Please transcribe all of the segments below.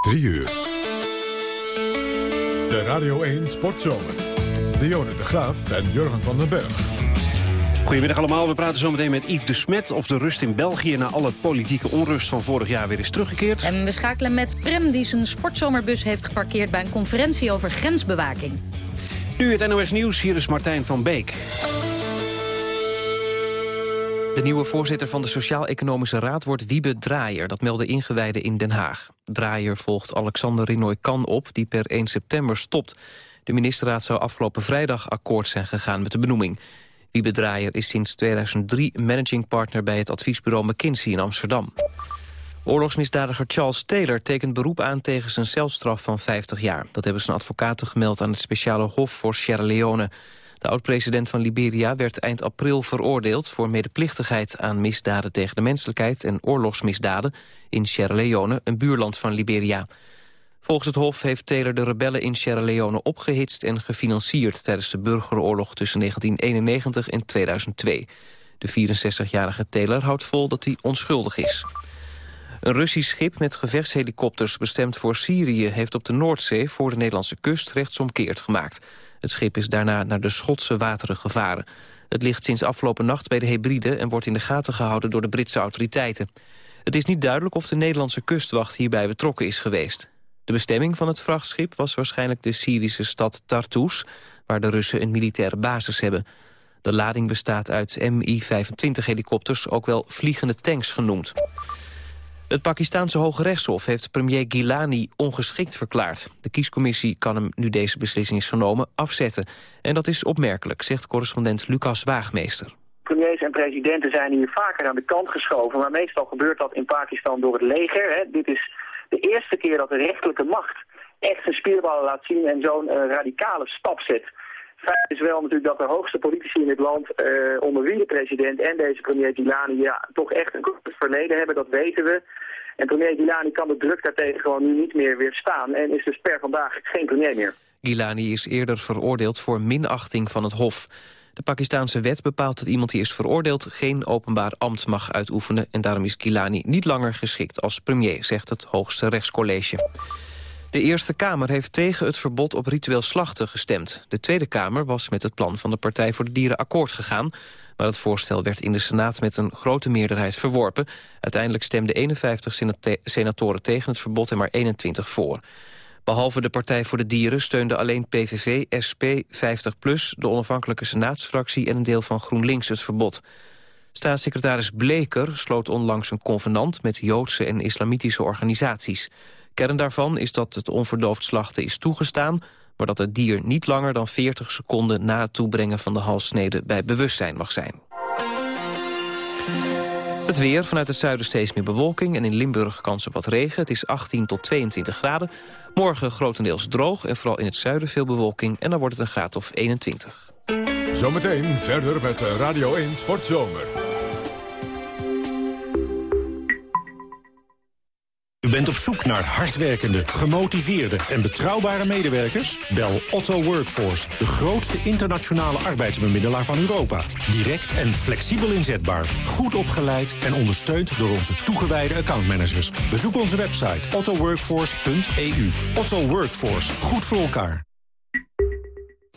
3 uur. De Radio 1 Sportzomer. Dionne de Graaf en Jurgen van den Berg. Goedemiddag allemaal, we praten zo meteen met Yves de Smet... of de rust in België na alle politieke onrust van vorig jaar weer is teruggekeerd. En we schakelen met Prem die zijn sportzomerbus heeft geparkeerd... bij een conferentie over grensbewaking. Nu het NOS Nieuws, hier is Martijn van Beek. De nieuwe voorzitter van de Sociaal-Economische Raad wordt Wiebe Draaier. Dat melden ingewijden in Den Haag. Draaier volgt Alexander Rinoy-Kan op, die per 1 september stopt. De ministerraad zou afgelopen vrijdag akkoord zijn gegaan met de benoeming. Wiebe Draaier is sinds 2003 managing partner bij het adviesbureau McKinsey in Amsterdam. Oorlogsmisdadiger Charles Taylor tekent beroep aan tegen zijn celstraf van 50 jaar. Dat hebben zijn advocaten gemeld aan het speciale hof voor Sierra Leone. De oud-president van Liberia werd eind april veroordeeld... voor medeplichtigheid aan misdaden tegen de menselijkheid... en oorlogsmisdaden in Sierra Leone, een buurland van Liberia. Volgens het Hof heeft Taylor de rebellen in Sierra Leone opgehitst en gefinancierd... tijdens de burgeroorlog tussen 1991 en 2002. De 64-jarige Taylor houdt vol dat hij onschuldig is. Een Russisch schip met gevechtshelikopters bestemd voor Syrië... heeft op de Noordzee voor de Nederlandse kust rechtsomkeerd gemaakt. Het schip is daarna naar de Schotse wateren gevaren. Het ligt sinds afgelopen nacht bij de Hebride... en wordt in de gaten gehouden door de Britse autoriteiten. Het is niet duidelijk of de Nederlandse kustwacht hierbij betrokken is geweest. De bestemming van het vrachtschip was waarschijnlijk de Syrische stad Tartus... waar de Russen een militaire basis hebben. De lading bestaat uit Mi-25-helikopters, ook wel vliegende tanks genoemd. Het Pakistanse Hoge Rechtshof heeft premier Gilani ongeschikt verklaard. De kiescommissie kan hem, nu deze beslissing is genomen, afzetten. En dat is opmerkelijk, zegt correspondent Lucas Waagmeester. Premiers en presidenten zijn hier vaker aan de kant geschoven... maar meestal gebeurt dat in Pakistan door het leger. Hè. Dit is de eerste keer dat de rechterlijke macht echt zijn spierballen laat zien... en zo'n uh, radicale stap zet. Feit is wel natuurlijk dat de hoogste politici in dit land, uh, onder wie de president en deze premier Gilani, ja, toch echt een goed verleden hebben, dat weten we. En premier Gilani kan de druk daartegen gewoon niet meer weerstaan en is dus per vandaag geen premier meer. Gilani is eerder veroordeeld voor minachting van het Hof. De Pakistanse wet bepaalt dat iemand die is veroordeeld geen openbaar ambt mag uitoefenen en daarom is Gilani niet langer geschikt als premier, zegt het hoogste rechtscollege. De Eerste Kamer heeft tegen het verbod op ritueel slachten gestemd. De Tweede Kamer was met het plan van de Partij voor de Dieren akkoord gegaan... maar het voorstel werd in de Senaat met een grote meerderheid verworpen. Uiteindelijk stemden 51 senatoren tegen het verbod en maar 21 voor. Behalve de Partij voor de Dieren steunden alleen PVV, SP, 50PLUS... de onafhankelijke senaatsfractie en een deel van GroenLinks het verbod. Staatssecretaris Bleker sloot onlangs een convenant... met Joodse en islamitische organisaties... Kern daarvan is dat het onverdoofd slachten is toegestaan... maar dat het dier niet langer dan 40 seconden na het toebrengen van de halssnede bij bewustzijn mag zijn. Het weer, vanuit het zuiden steeds meer bewolking... en in Limburg kans op wat regen. Het is 18 tot 22 graden. Morgen grotendeels droog en vooral in het zuiden veel bewolking... en dan wordt het een graad of 21. Zometeen verder met Radio 1 Sportzomer. U bent op zoek naar hardwerkende, gemotiveerde en betrouwbare medewerkers? Bel Otto Workforce, de grootste internationale arbeidsbemiddelaar van Europa. Direct en flexibel inzetbaar, goed opgeleid en ondersteund door onze toegewijde accountmanagers. Bezoek onze website ottoworkforce.eu. Otto Workforce, goed voor elkaar.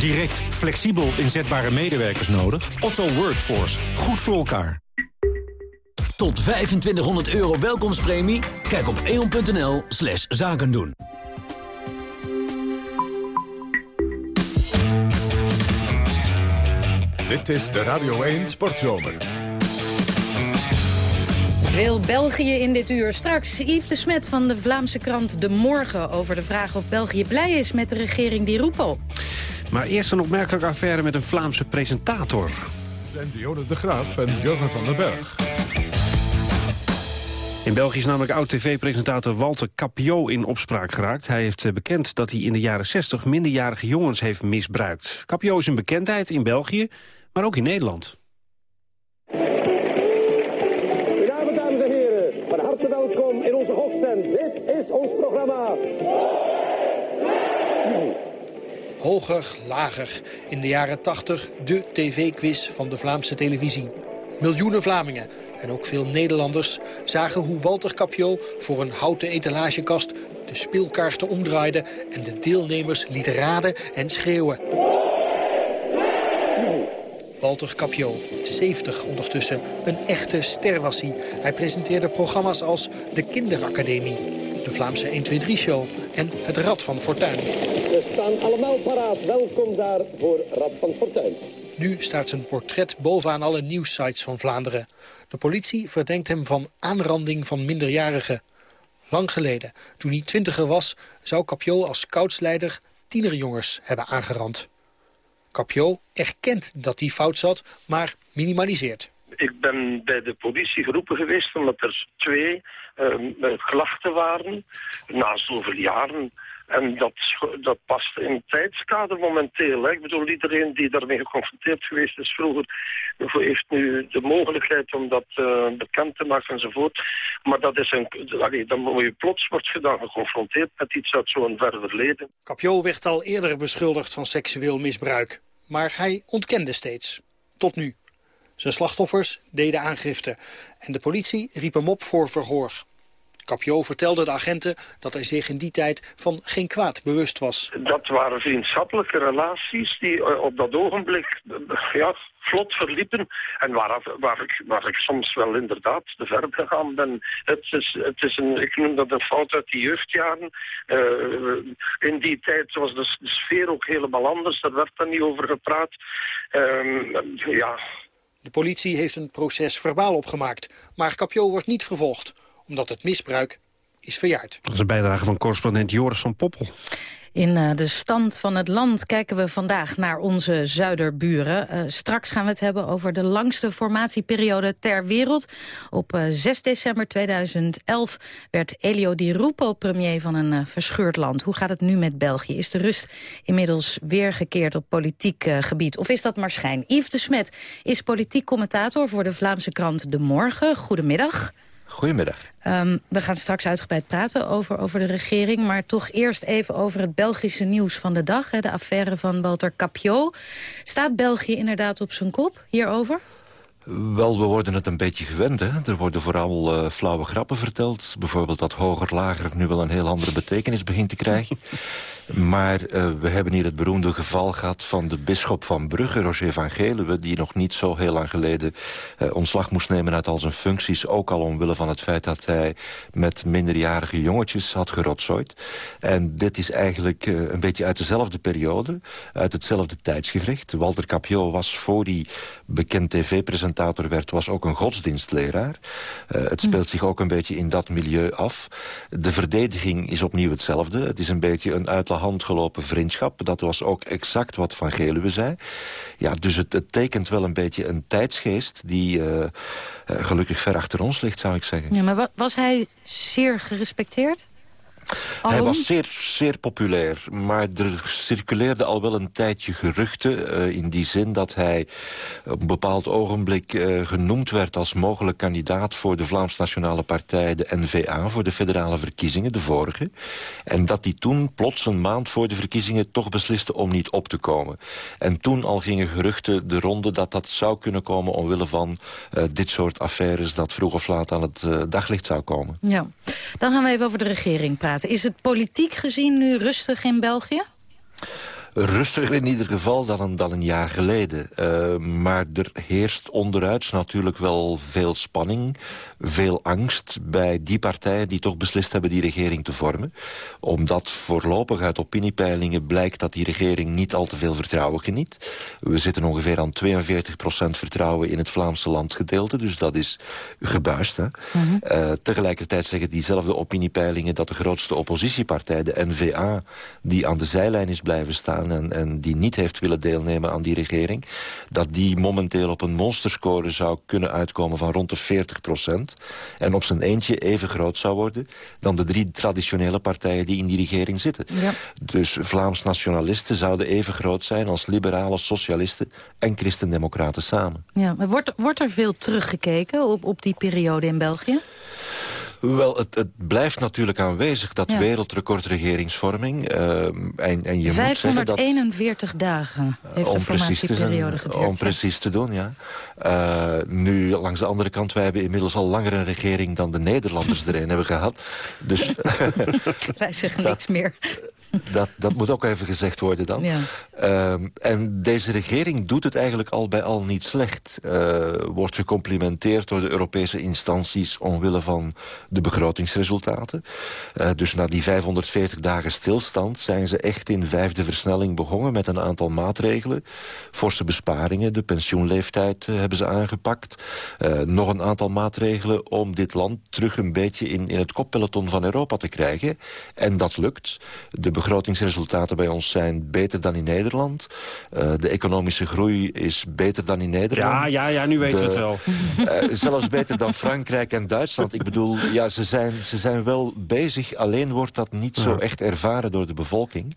Direct, flexibel inzetbare medewerkers nodig? Otto Workforce, goed voor elkaar. Tot 2500 euro welkomstpremie? Kijk op eon.nl slash zaken doen. Dit is de Radio 1 Sportzomer. Veel België in dit uur. Straks Yves de Smet van de Vlaamse krant De Morgen... over de vraag of België blij is met de regering Di Rupo. Maar eerst een opmerkelijke affaire met een Vlaamse presentator. En Dionne de Graaf en Jurgen van den Berg. In België is namelijk oud-tv-presentator Walter Capio in opspraak geraakt. Hij heeft eh, bekend dat hij in de jaren 60 minderjarige jongens heeft misbruikt. Capio is een bekendheid in België, maar ook in Nederland. Hoger, lager. In de jaren 80 de tv-quiz van de Vlaamse televisie. Miljoenen Vlamingen en ook veel Nederlanders zagen hoe Walter Capio voor een houten etalagekast de speelkaarten omdraaide en de deelnemers liet raden en schreeuwen. Walter Capio, 70 ondertussen. Een echte ster was hij. Hij presenteerde programma's als De Kinderacademie, de Vlaamse 123-show en Het Rad van Fortuin. We staan allemaal paraat. Welkom daar voor Rad van Fortuin. Nu staat zijn portret bovenaan alle nieuwssites van Vlaanderen. De politie verdenkt hem van aanranding van minderjarigen. Lang geleden, toen hij twintiger was, zou Capio als scoutsleider tienerjongens hebben aangerand. Capio erkent dat hij fout zat, maar minimaliseert. Ik ben bij de politie geroepen geweest omdat er twee uh, klachten waren na zoveel jaren. En dat, dat past in het tijdskader momenteel. Hè. Ik bedoel, iedereen die daarmee geconfronteerd geweest is vroeger... heeft nu de mogelijkheid om dat uh, bekend te maken enzovoort. Maar dat is een... Allee, dan moet je plots wordt je dan geconfronteerd met iets uit zo'n ver verleden. Capio werd al eerder beschuldigd van seksueel misbruik. Maar hij ontkende steeds. Tot nu. Zijn slachtoffers deden aangifte. En de politie riep hem op voor verhoor. Capio vertelde de agenten dat hij zich in die tijd van geen kwaad bewust was. Dat waren vriendschappelijke relaties die op dat ogenblik ja, vlot verliepen en waar, waar, ik, waar ik soms wel inderdaad te ver gegaan ben. Het is, het is een, ik noem dat een fout uit die jeugdjaren. Uh, in die tijd was de, de, sfeer ook helemaal anders, daar werd er niet over gepraat. Uh, ja... De politie heeft een proces verbaal opgemaakt, maar Capio wordt niet vervolgd omdat het misbruik is verjaard. Dat is een bijdrage van correspondent Joris van Poppel. In uh, de stand van het land kijken we vandaag naar onze zuiderburen. Uh, straks gaan we het hebben over de langste formatieperiode ter wereld. Op uh, 6 december 2011 werd Elio Di Rupo premier van een verscheurd land. Hoe gaat het nu met België? Is de rust inmiddels weer gekeerd op politiek gebied? Of is dat maar schijn? Yves de Smet is politiek commentator voor de Vlaamse krant De Morgen. Goedemiddag. Goedemiddag. Um, we gaan straks uitgebreid praten over, over de regering... maar toch eerst even over het Belgische nieuws van de dag. Hè, de affaire van Walter Capio. Staat België inderdaad op zijn kop hierover? Wel, we worden het een beetje gewend. Hè? Er worden vooral uh, flauwe grappen verteld. Bijvoorbeeld dat hoger-lager nu wel een heel andere betekenis begint te krijgen. Maar uh, we hebben hier het beroemde geval gehad van de bisschop van Brugge, Roger van Geluwe... die nog niet zo heel lang geleden uh, ontslag moest nemen uit al zijn functies. Ook al omwille van het feit dat hij met minderjarige jongetjes had gerotzooid. En dit is eigenlijk uh, een beetje uit dezelfde periode, uit hetzelfde tijdsgevricht. Walter Capio was voor die bekend tv-presentator werd... was ook een godsdienstleraar. het speelt zich ook een beetje in dat milieu af. De verdediging is opnieuw hetzelfde. Het is een beetje een uitlag hand gelopen vriendschap. Dat was ook exact wat Van Geluwe zei. Ja, dus het, het tekent wel een beetje een tijdsgeest... die uh, uh, gelukkig ver achter ons ligt, zou ik zeggen. Ja, maar was hij zeer gerespecteerd? Alom? Hij was zeer, zeer populair, maar er circuleerde al wel een tijdje geruchten... Uh, in die zin dat hij op een bepaald ogenblik uh, genoemd werd... als mogelijk kandidaat voor de Vlaams Nationale Partij, de NVA... voor de federale verkiezingen, de vorige. En dat hij toen plots een maand voor de verkiezingen... toch besliste om niet op te komen. En toen al gingen geruchten de ronde dat dat zou kunnen komen... omwille van uh, dit soort affaires dat vroeg of laat aan het daglicht zou komen. Ja, dan gaan we even over de regering praten. Is het politiek gezien nu rustig in België? rustiger in ieder geval dan een, een jaar geleden. Uh, maar er heerst onderuit natuurlijk wel veel spanning, veel angst... bij die partijen die toch beslist hebben die regering te vormen. Omdat voorlopig uit opiniepeilingen blijkt dat die regering niet al te veel vertrouwen geniet. We zitten ongeveer aan 42% vertrouwen in het Vlaamse landgedeelte. Dus dat is gebuist. Hè? Mm -hmm. uh, tegelijkertijd zeggen diezelfde opiniepeilingen... dat de grootste oppositiepartij, de NVA, die aan de zijlijn is blijven staan. En, en die niet heeft willen deelnemen aan die regering... dat die momenteel op een monsterscore zou kunnen uitkomen van rond de 40 procent. En op zijn eentje even groot zou worden... dan de drie traditionele partijen die in die regering zitten. Ja. Dus Vlaams nationalisten zouden even groot zijn... als liberale socialisten en christendemocraten samen. Ja, maar wordt, wordt er veel teruggekeken op, op die periode in België? Wel, het, het blijft natuurlijk aanwezig, dat Ja. wereldrecord regeringsvorming. ehm, en, en je moet zeggen dat... 541 dagen heeft de om precies, te formatieperiode geduurd. om precies te doen, ja. Eh, nu, langs de andere kant, wij hebben inmiddels al langer een regering... dan de Nederlanders er een hebben gehad. Dus Wij zeggen niks meer. dat, dat moet ook even gezegd worden dan. Ja. Ehm, en deze regering doet het eigenlijk al bij al niet slecht. Eh, wordt gecomplimenteerd door de Europese instanties... omwille van de begrotingsresultaten. Eh, dus na die 540 dagen stilstand... zijn ze echt in vijfde versnelling begonnen met een aantal maatregelen. Forse besparingen, de pensioenleeftijd eh, hebben ze aangepakt. Nog een aantal maatregelen om dit land terug een beetje... in, in het koppeloton van Europa te krijgen. En dat lukt. De begrotingsresultaten bij ons zijn beter dan in Nederland. Eh, de economische groei is beter dan in Nederland. Ja, ja, ja, nu weten we het wel. Eh, zelfs beter dan Frankrijk en Duitsland. Ik bedoel, ja, ze zijn, ze zijn wel bezig. Alleen wordt dat niet zo echt ervaren door de bevolking.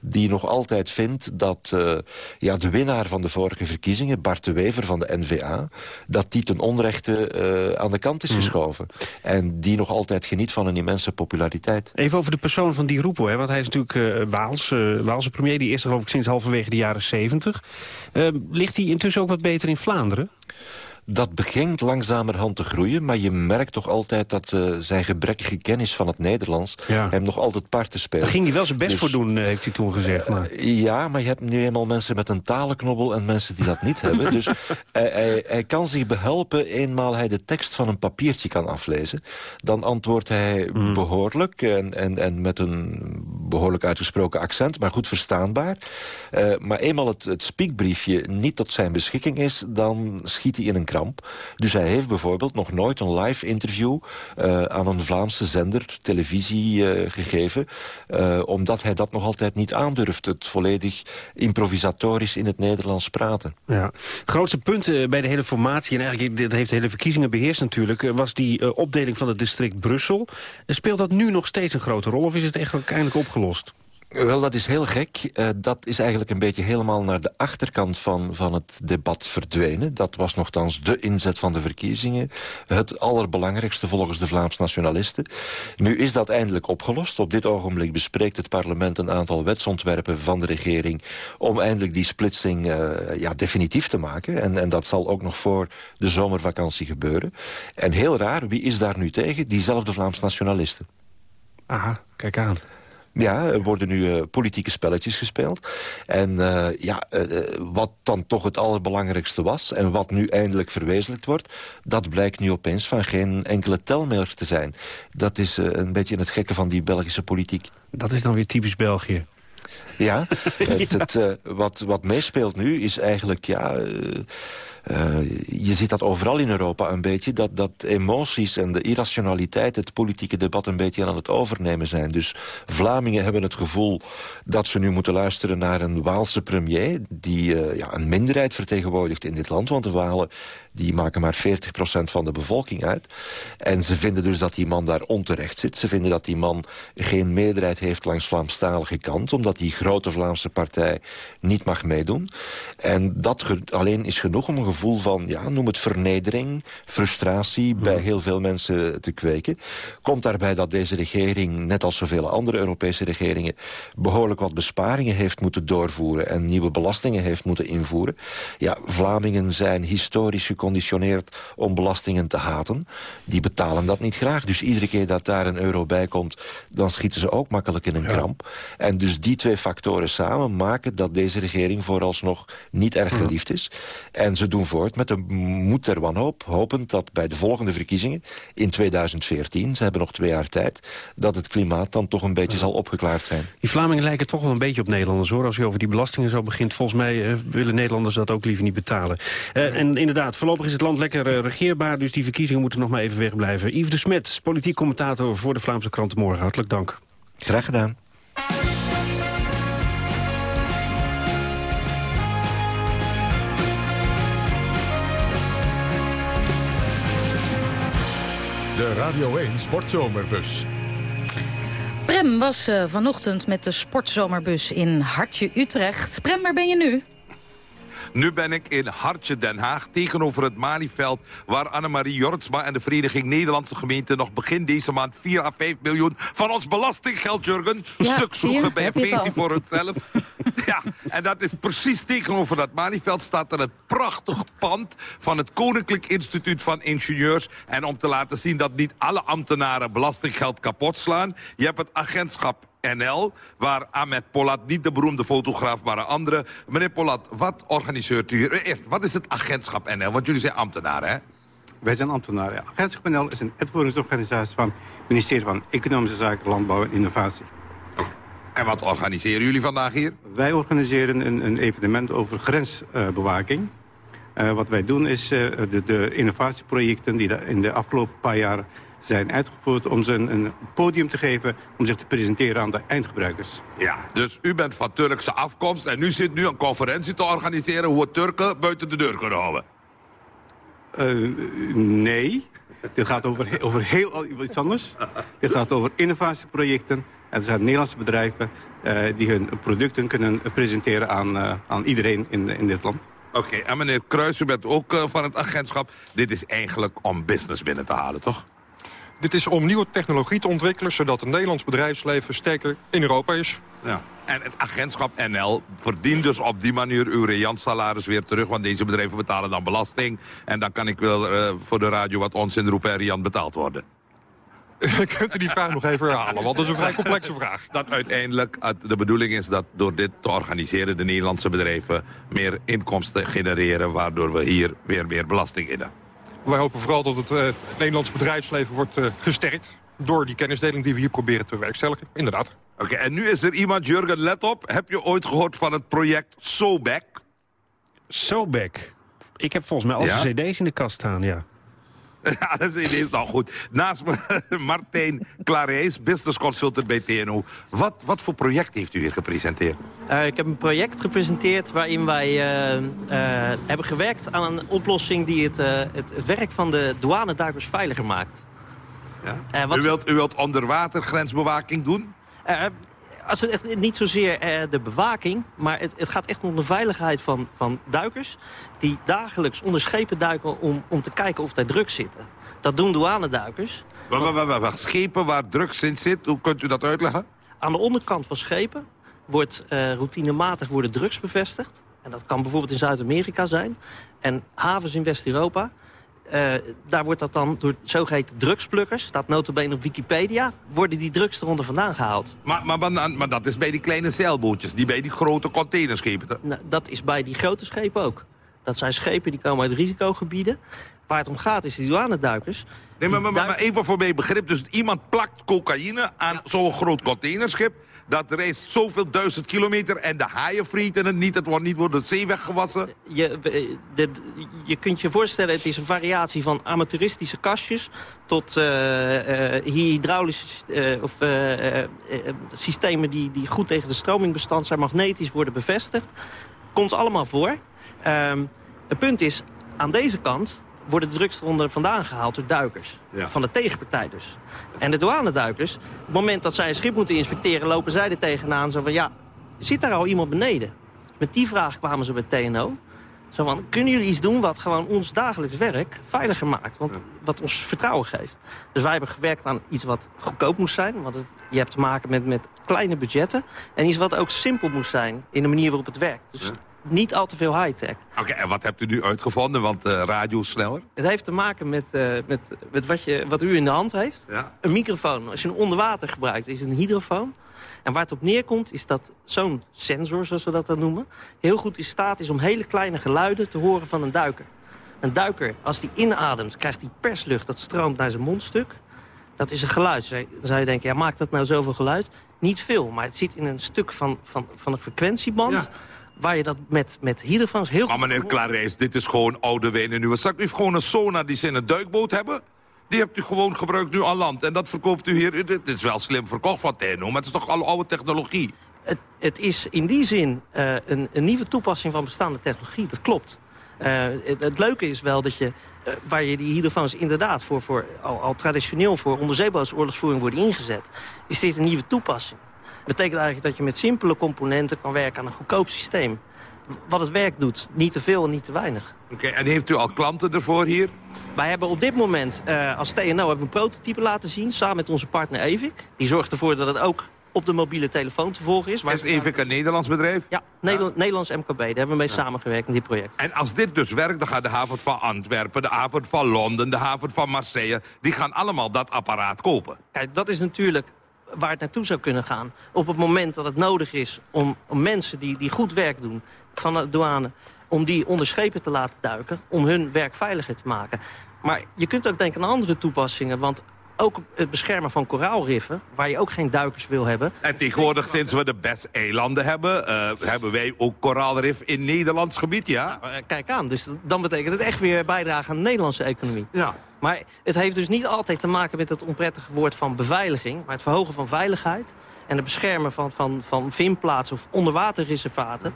Die nog altijd vindt dat eh, ja, de winnaar van de vorige verkiezingen... Bart de Wever van de N-VA... dat die ten onrechte aan de kant is geschoven. En die nog altijd geniet van een immense populariteit. Even over de persoon van Di Rupo, hè, want hij is natuurlijk eh, Waals, eh, Waalse premier. Die is er geloof ik sinds halverwege de jaren 70. Eh, ligt hij intussen ook wat beter in Vlaanderen? Dat begint langzamerhand te groeien, maar je merkt toch altijd dat eh, zijn gebrekkige kennis van het Nederlands Ja. hem nog altijd parten speelt. Daar ging hij wel zijn best Dus- voor doen, eh, heeft hij toen gezegd. Maar. Ja, maar je hebt nu eenmaal mensen met een talenknobbel en mensen die dat niet hebben. Dus hij, hij, hij kan zich behelpen eenmaal hij de tekst van een papiertje kan aflezen. Dan antwoordt hij behoorlijk en, en, en met een behoorlijk uitgesproken accent, maar goed verstaanbaar. Eh, maar eenmaal het, het spiekbriefje niet tot zijn beschikking is, dan schiet hij in een Dus hij heeft bijvoorbeeld nog nooit een live interview eh, aan een Vlaamse zender, televisie eh, gegeven, eh, omdat hij dat nog altijd niet aandurft. Het volledig improvisatorisch in het Nederlands praten. Ja. Grootste punt bij de hele formatie, en eigenlijk dat heeft de hele verkiezingen beheerst natuurlijk... was die opdeling van het district Brussel. Speelt dat nu nog steeds een grote rol of is het eigenlijk eindelijk opgelost? Wel, dat is heel gek. Eh, dat is eigenlijk een beetje helemaal naar de achterkant van, van het debat verdwenen. Dat was nogthans de inzet van de verkiezingen. Het allerbelangrijkste volgens de Vlaams nationalisten. Nu is dat eindelijk opgelost. Op dit ogenblik bespreekt het parlement een aantal wetsontwerpen van de regering... om eindelijk die splitsing eh, ja, definitief te maken. En, en dat zal ook nog voor de zomervakantie gebeuren. En heel raar, wie is daar nu tegen? Diezelfde Vlaams nationalisten. Aha, kijk aan. Ja, er worden nu eh, politieke spelletjes gespeeld. En eh, ja, eh, wat dan toch het allerbelangrijkste was... en wat nu eindelijk verwezenlijkt wordt... dat blijkt nu opeens van geen enkele tel meer te zijn. Dat is een beetje het gekke van die Belgische politiek. Dat is dan weer typisch België. Ja, het, het, eh, wat, wat meespeelt nu is eigenlijk... ja. eh, eh, je ziet dat overal in Europa een beetje... Dat, dat emoties en de irrationaliteit het politieke debat een beetje aan het overnemen zijn. Dus Vlamingen hebben het gevoel dat ze nu moeten luisteren naar een Waalse premier... die eh, ja, een minderheid vertegenwoordigt in dit land. Want de Walen die maken maar 40% van de bevolking uit. En ze vinden dus dat die man daar onterecht zit. Ze vinden dat die man geen meerderheid heeft langs Vlaamstalige kant... omdat die grote Vlaamse partij niet mag meedoen. En dat alleen is genoeg om een gevoel van, ja, noem het vernedering... frustratie bij heel veel mensen te kweken. Komt daarbij dat deze regering, net als zoveel andere Europese regeringen... behoorlijk wat besparingen heeft moeten doorvoeren... en nieuwe belastingen heeft moeten invoeren. Ja, Vlamingen zijn historisch geconditioneerd om belastingen te haten. Die betalen dat niet graag. Dus iedere keer dat daar een euro bij komt... dan schieten ze ook makkelijk in een kramp. En dus die twee factoren samen maken dat deze regering vooralsnog niet erg geliefd is. En ze doen voort met de moed der wanhoop, hopend dat bij de volgende verkiezingen in 2014, ze hebben nog twee jaar tijd, dat het klimaat dan toch een beetje zal opgeklaard zijn. Die Vlamingen lijken toch wel een beetje op Nederlanders, hoor. Als je over die belastingen zo begint, volgens mij eh, willen Nederlanders dat ook liever niet betalen. Eh, en inderdaad, voorlopig Voorlopig is het land lekker eh, regeerbaar, dus die verkiezingen moeten nog maar even wegblijven. Yves de Smet, politiek commentator voor de Vlaamse krant Morgen. Hartelijk dank. Graag gedaan. De Radio 1 Sportzomerbus. Prem was eh, vanochtend met de sportzomerbus in Hartje Utrecht. Prem, waar ben je nu? Nu ben ik in Hartje Den Haag tegenover het Malieveld... waar Annemarie Jortsma en de Vereniging Nederlandse Gemeenten... nog begin deze maand 4 à 5 miljoen van ons belastinggeld, Jurgen... Ja, stuk sloegen bij een feestje voor hunzelf. ja, en dat is precies tegenover dat Malieveld... staat er het prachtig pand van het Koninklijk Instituut van Ingenieurs. En om te laten zien dat niet alle ambtenaren belastinggeld kapot slaan... je hebt het agentschap NL, waar Ahmed Polat, niet de beroemde fotograaf, maar een andere. Meneer Polat, wat organiseert u hier? Eh, Eerst, wat is het agentschap NL? Want jullie zijn ambtenaren, hè? Wij zijn ambtenaren. Agentschap NL is een uitvoeringsorganisatie van het ministerie van Economische Zaken, Landbouw en Innovatie. En wat organiseren jullie vandaag hier? Wij organiseren een, een evenement over grensbewaking. Eh, wat wij doen is eh, de, de innovatieprojecten die in de afgelopen paar jaar zijn uitgevoerd... om ze een, een podium te geven om zich te presenteren aan de eindgebruikers. Ja. Dus u bent van Turkse afkomst en u zit nu een conferentie te organiseren... hoe we Turken buiten de deur kunnen houden. Eh, nee, dit gaat over, over heel iets anders. Dit gaat over innovatieprojecten. En er zijn Nederlandse bedrijven eh, die hun producten kunnen presenteren aan, eh, aan iedereen in, in dit land. Oké, en meneer Kruis, u bent ook eh, van het agentschap. Dit is eigenlijk om business binnen te halen, toch? Dit is om nieuwe technologie te ontwikkelen... zodat het Nederlands bedrijfsleven sterker in Europa is. Ja. En het agentschap NL verdient dus op die manier uw riant-salaris weer terug... want deze bedrijven betalen dan belasting. En dan kan ik wel eh, voor de radio wat onzin roepen en riant betaald worden. Kunt u die vraag nog even herhalen? Want dat is een vrij complexe vraag. Dat uiteindelijk de bedoeling is dat door dit te organiseren... de Nederlandse bedrijven meer inkomsten genereren... waardoor we hier weer meer belasting innen. Wij hopen vooral dat het, eh, het Nederlands bedrijfsleven wordt eh, gesterkt... door die kennisdeling die we hier proberen te bewerkstelligen. Inderdaad. Oké, en nu is er iemand, Jurgen, let op. Heb je ooit gehoord van het project SOBEC? SOBEC? Ik heb volgens mij al Ja? cd's in de kast staan, ja. Ja, dat is ineens nog goed. Naast me Martijn Clarees, business consultant bij TNO. Wat, wat voor project heeft u hier gepresenteerd? Eh, ik heb een project gepresenteerd waarin wij eh, eh, hebben gewerkt aan een oplossing die het, het, het werk van de douaneduikers veiliger maakt. Ja? Wat- u, wilt, u wilt onderwatergrensbewaking doen? Als het echt niet zozeer eh, de bewaking, maar het, het gaat echt om de veiligheid van, van duikers... die dagelijks onder schepen duiken om, om te kijken of daar drugs zitten. Dat doen douaneduikers. Wacht, wacht, wacht, wacht. Schepen waar drugs in zit, hoe kunt u dat uitleggen? Aan de onderkant van schepen wordt eh, routinematig worden drugs bevestigd. En dat kan bijvoorbeeld in Zuid-Amerika zijn. En havens in West-Europa. Eh, daar wordt dat dan door zogeheten drugsplukkers... staat notabene op Wikipedia... worden die drugs eronder vandaan gehaald. Maar, maar, maar, maar dat is bij die kleine zeilbootjes, die bij die grote containerschepen. te- Nou, dat is bij die grote schepen ook. Dat zijn schepen die komen uit risicogebieden. Waar het om gaat is die douaneduikers. Nee, maar, maar, maar, maar even voor mijn begrip. Dus iemand plakt cocaïne aan zo'n groot containerschip. Dat reist zoveel duizend kilometer en de haaien vreten het niet. Het wordt niet door de zee weggewassen. Je, je kunt je voorstellen, het is een variatie van amateuristische kastjes... tot eh, eh, hydraulische eh, of, systemen die, die goed tegen de stroming bestand zijn... magnetisch worden bevestigd. Komt allemaal voor. Ehm, het punt is, aan deze kant worden de drugs eronder vandaan gehaald door duikers. Ja. Van de tegenpartij dus. En de douaneduikers, op het moment dat zij een schip moeten inspecteren... lopen zij er tegenaan zo van, ja, zit daar al iemand beneden? Met die vraag kwamen ze bij TNO. Zo van, kunnen jullie iets doen wat gewoon ons dagelijks werk veiliger maakt? Want wat ons vertrouwen geeft. Dus wij hebben gewerkt aan iets wat goedkoop moest zijn. Want het, je hebt te maken met, met kleine budgetten. En iets wat ook simpel moest zijn in de manier waarop het werkt. Dus niet al te veel high-tech. Oké, en wat hebt u nu uitgevonden? Want eh, radio is sneller. Het heeft te maken met, eh, met, met wat, je, wat u in de hand heeft. Ja. Een microfoon. Als je een onder water gebruikt, is het een hydrofoon. En waar het op neerkomt, is dat zo'n sensor, zoals we dat dan noemen... heel goed in staat is om hele kleine geluiden te horen van een duiker. Een duiker, als die inademt, krijgt hij perslucht. Dat stroomt naar zijn mondstuk. Dat is een geluid. Dan zou je denken, ja, maakt dat nou zoveel geluid? Niet veel, maar het zit in een stuk van, van, van een frequentieband... waar je dat met, met hydrofoons heel Maar meneer Clarijs, dit is gewoon oude wijn en nieuwe zak. U heeft gewoon een sonar die ze in een duikboot hebben. Die hebt u gewoon gebruikt nu aan land. En dat verkoopt u hier. Dit is wel slim verkocht van TNO, maar het is toch al oude technologie? Het, het is in die zin eh, een, een nieuwe toepassing van bestaande technologie, dat klopt. Eh, het, het leuke is wel dat je, eh, waar je die hydrofoons inderdaad voor, voor, al, al traditioneel voor onderzeebootoorlogsvoering worden ingezet, is dit een nieuwe toepassing. Dat betekent eigenlijk dat je met simpele componenten kan werken aan een goedkoop systeem. Wat het werk doet, niet te veel en niet te weinig. Oké, en heeft u al klanten ervoor hier? Wij hebben op dit moment eh, als TNO hebben we een prototype laten zien... samen met onze partner Evic. Die zorgt ervoor dat het ook op de mobiele telefoon te volgen is. Is Evic een Nederlands bedrijf? Ja, Nederland, Nederlands MKB. Daar hebben we mee samengewerkt in dit project. En als dit dus werkt, dan gaat de haven van Antwerpen, de haven van Londen, de haven van Marseille... die gaan allemaal dat apparaat kopen. Kijk, dat is natuurlijk waar het naartoe zou kunnen gaan. Op het moment dat het nodig is om, om mensen die, die goed werk doen van de douane... om die onder schepen te laten duiken, om hun werk veiliger te maken. Maar je kunt ook denken aan andere toepassingen, want ook het beschermen van koraalriffen... waar je ook geen duikers wil hebben. En tegenwoordig, sinds we de best eilanden hebben... eh, hebben wij ook koraalrif in Nederlands gebied, ja? Eh, Kijk aan, dus dan betekent het echt weer bijdragen aan de Nederlandse economie. Ja. Maar het heeft dus niet altijd te maken met het onprettige woord van beveiliging... maar het verhogen van veiligheid en het beschermen van, van, van vindplaatsen of onderwaterreservaten.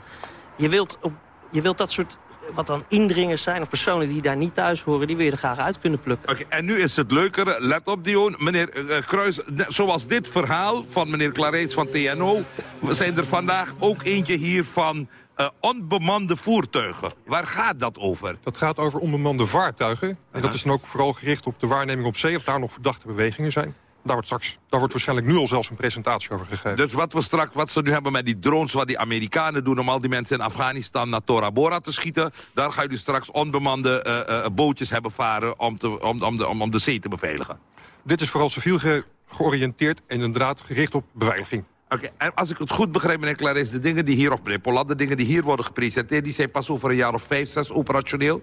Je wilt, op, je wilt dat soort, wat dan indringers zijn of personen die daar niet thuis horen... die wil je er graag uit kunnen plukken. Oké, en nu is het leukere, let op Dion, meneer eh, eh, Kruis, zoals dit verhaal van meneer Clareets van TNO... we zijn er vandaag ook eentje hier van eh, onbemande voertuigen. Waar gaat dat over? Dat gaat over onbemande vaartuigen. En dat is dan ook vooral gericht op de waarneming op zee... of daar nog verdachte bewegingen zijn. Daar wordt, straks, daar wordt waarschijnlijk nu al zelfs een presentatie over gegeven. Dus wat we straks, wat ze nu hebben met die drones, wat die Amerikanen doen om al die mensen in Afghanistan naar Tora Bora te schieten, daar ga je dus straks onbemande eh, eh, bootjes hebben varen om, te, om, om, de, om, om de zee te beveiligen. Dit is vooral civiel ge- georiënteerd en inderdaad gericht op beveiliging. Oké, en als ik het goed begrijp, meneer Claris, de dingen die hier, of meneer Polat, de dingen die hier worden gepresenteerd, die zijn pas over een jaar of vijf, zes operationeel?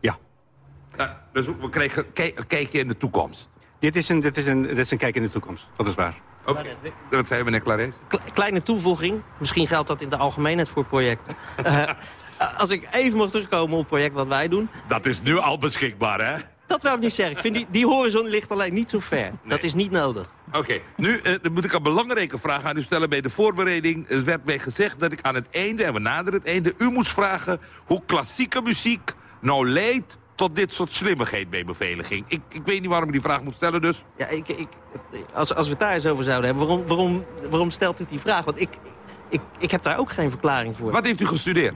Ja. Ja, dus we krijgen kijk, kijken in de toekomst. Dit is, een, dit, is een, dit is een kijk in de toekomst, dat is waar. Oké, dat zei meneer. Kle- kleine toevoeging, misschien geldt dat in de algemeenheid voor projecten. Eh, als ik even mag terugkomen op het project wat wij doen... Dat is nu al beschikbaar, hè? Dat wil ik niet zeggen. Ik vind die, die horizon ligt alleen niet zo ver. Dat is niet nodig. Oké, nu eh, dan moet ik een belangrijke vraag aan u stellen. Bij de voorbereiding Er werd mij gezegd dat ik aan het einde, en we naderen het einde... u moest vragen hoe klassieke muziek nou leidt tot dit soort slimmigheid bij beveiliging. Ik, ik weet niet waarom ik die vraag moet stellen, dus... Ja, ik, ik, als, als we het daar eens over zouden hebben, waarom, waarom, waarom stelt u die vraag? Want ik, ik, ik heb daar ook geen verklaring voor. Wat heeft u gestudeerd?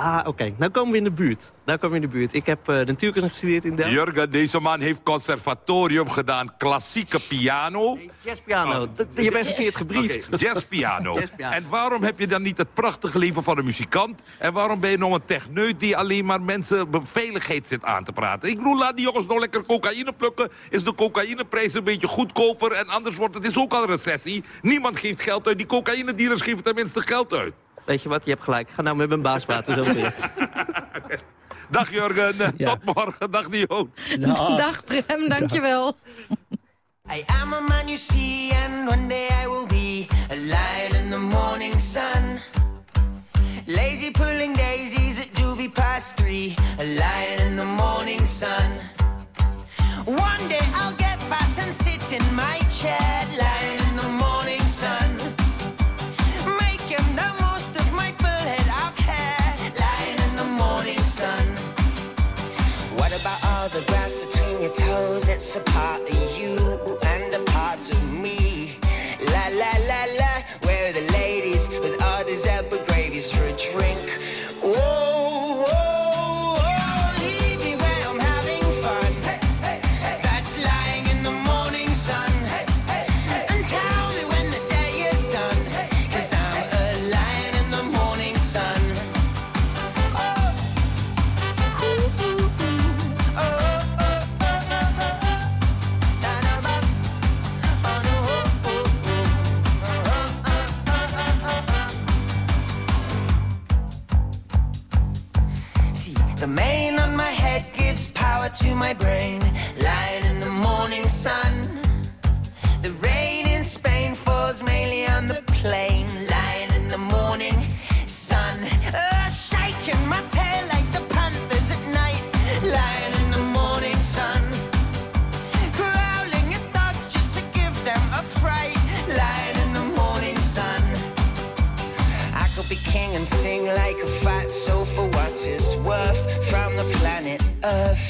Ah, oké. Nou komen we in de buurt. Nou komen we in de buurt. Ik heb uh, natuurkunde gestudeerd in Delft. Jurgen, deze man heeft conservatorium gedaan, klassieke piano. Jazzpiano. Dat- Je bent verkeerd gebriefd. Oké, jazzpiano. Jazzpiano. En waarom heb je dan niet het prachtige leven van een muzikant? En waarom ben je nou een techneut die alleen maar mensen beveiligheid zit aan te praten? Ik bedoel, laat die jongens nou lekker cocaïne plukken. Is de cocaïneprijs een beetje goedkoper? En anders wordt het is ook al recessie. Niemand geeft geld uit. Die cocaïnedealers geven tenminste geld uit. Weet je wat, je hebt gelijk. Ik ga nou met mijn baas praten. Zo meteen. Dag Jurgen, tot morgen. Dag Dion. Dag Prem, dankjewel. I am a man you see, and one day I will be a lion in the morning sun. Lazy pulling daisies at doobie past three, a lion in the morning sun. One day I'll get fat and sit in my chair, lion toes? It's a part of you my brain. Lying in the morning sun. The rain in Spain falls mainly on the plain. Lying in the morning sun. Uh, shaking my tail like the panthers at night. Lying in the morning sun. Growling at dogs just to give them a fright. Lying in the morning sun. I could be king and sing like a fat for what worth from the planet Earth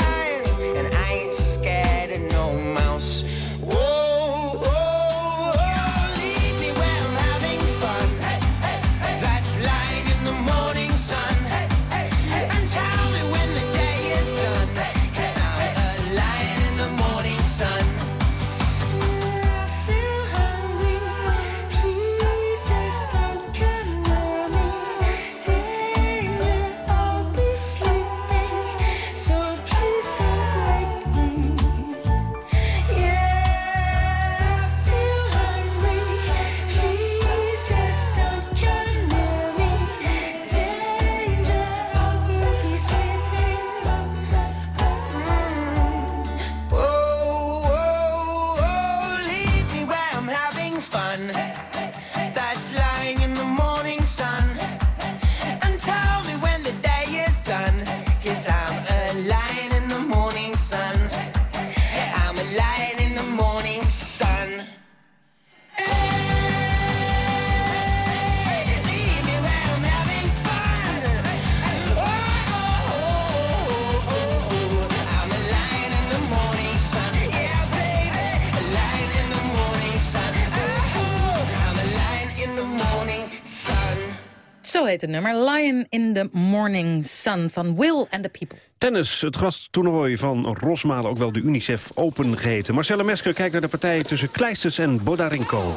Zo heet het nummer. Lion in the Morning Sun van Will and the People. Tennis, het gasttoernooi van Rosmalen, ook wel de UNICEF Open geheten. Marcella Mesker kijkt naar de partij tussen Kleisters en Bodarenko.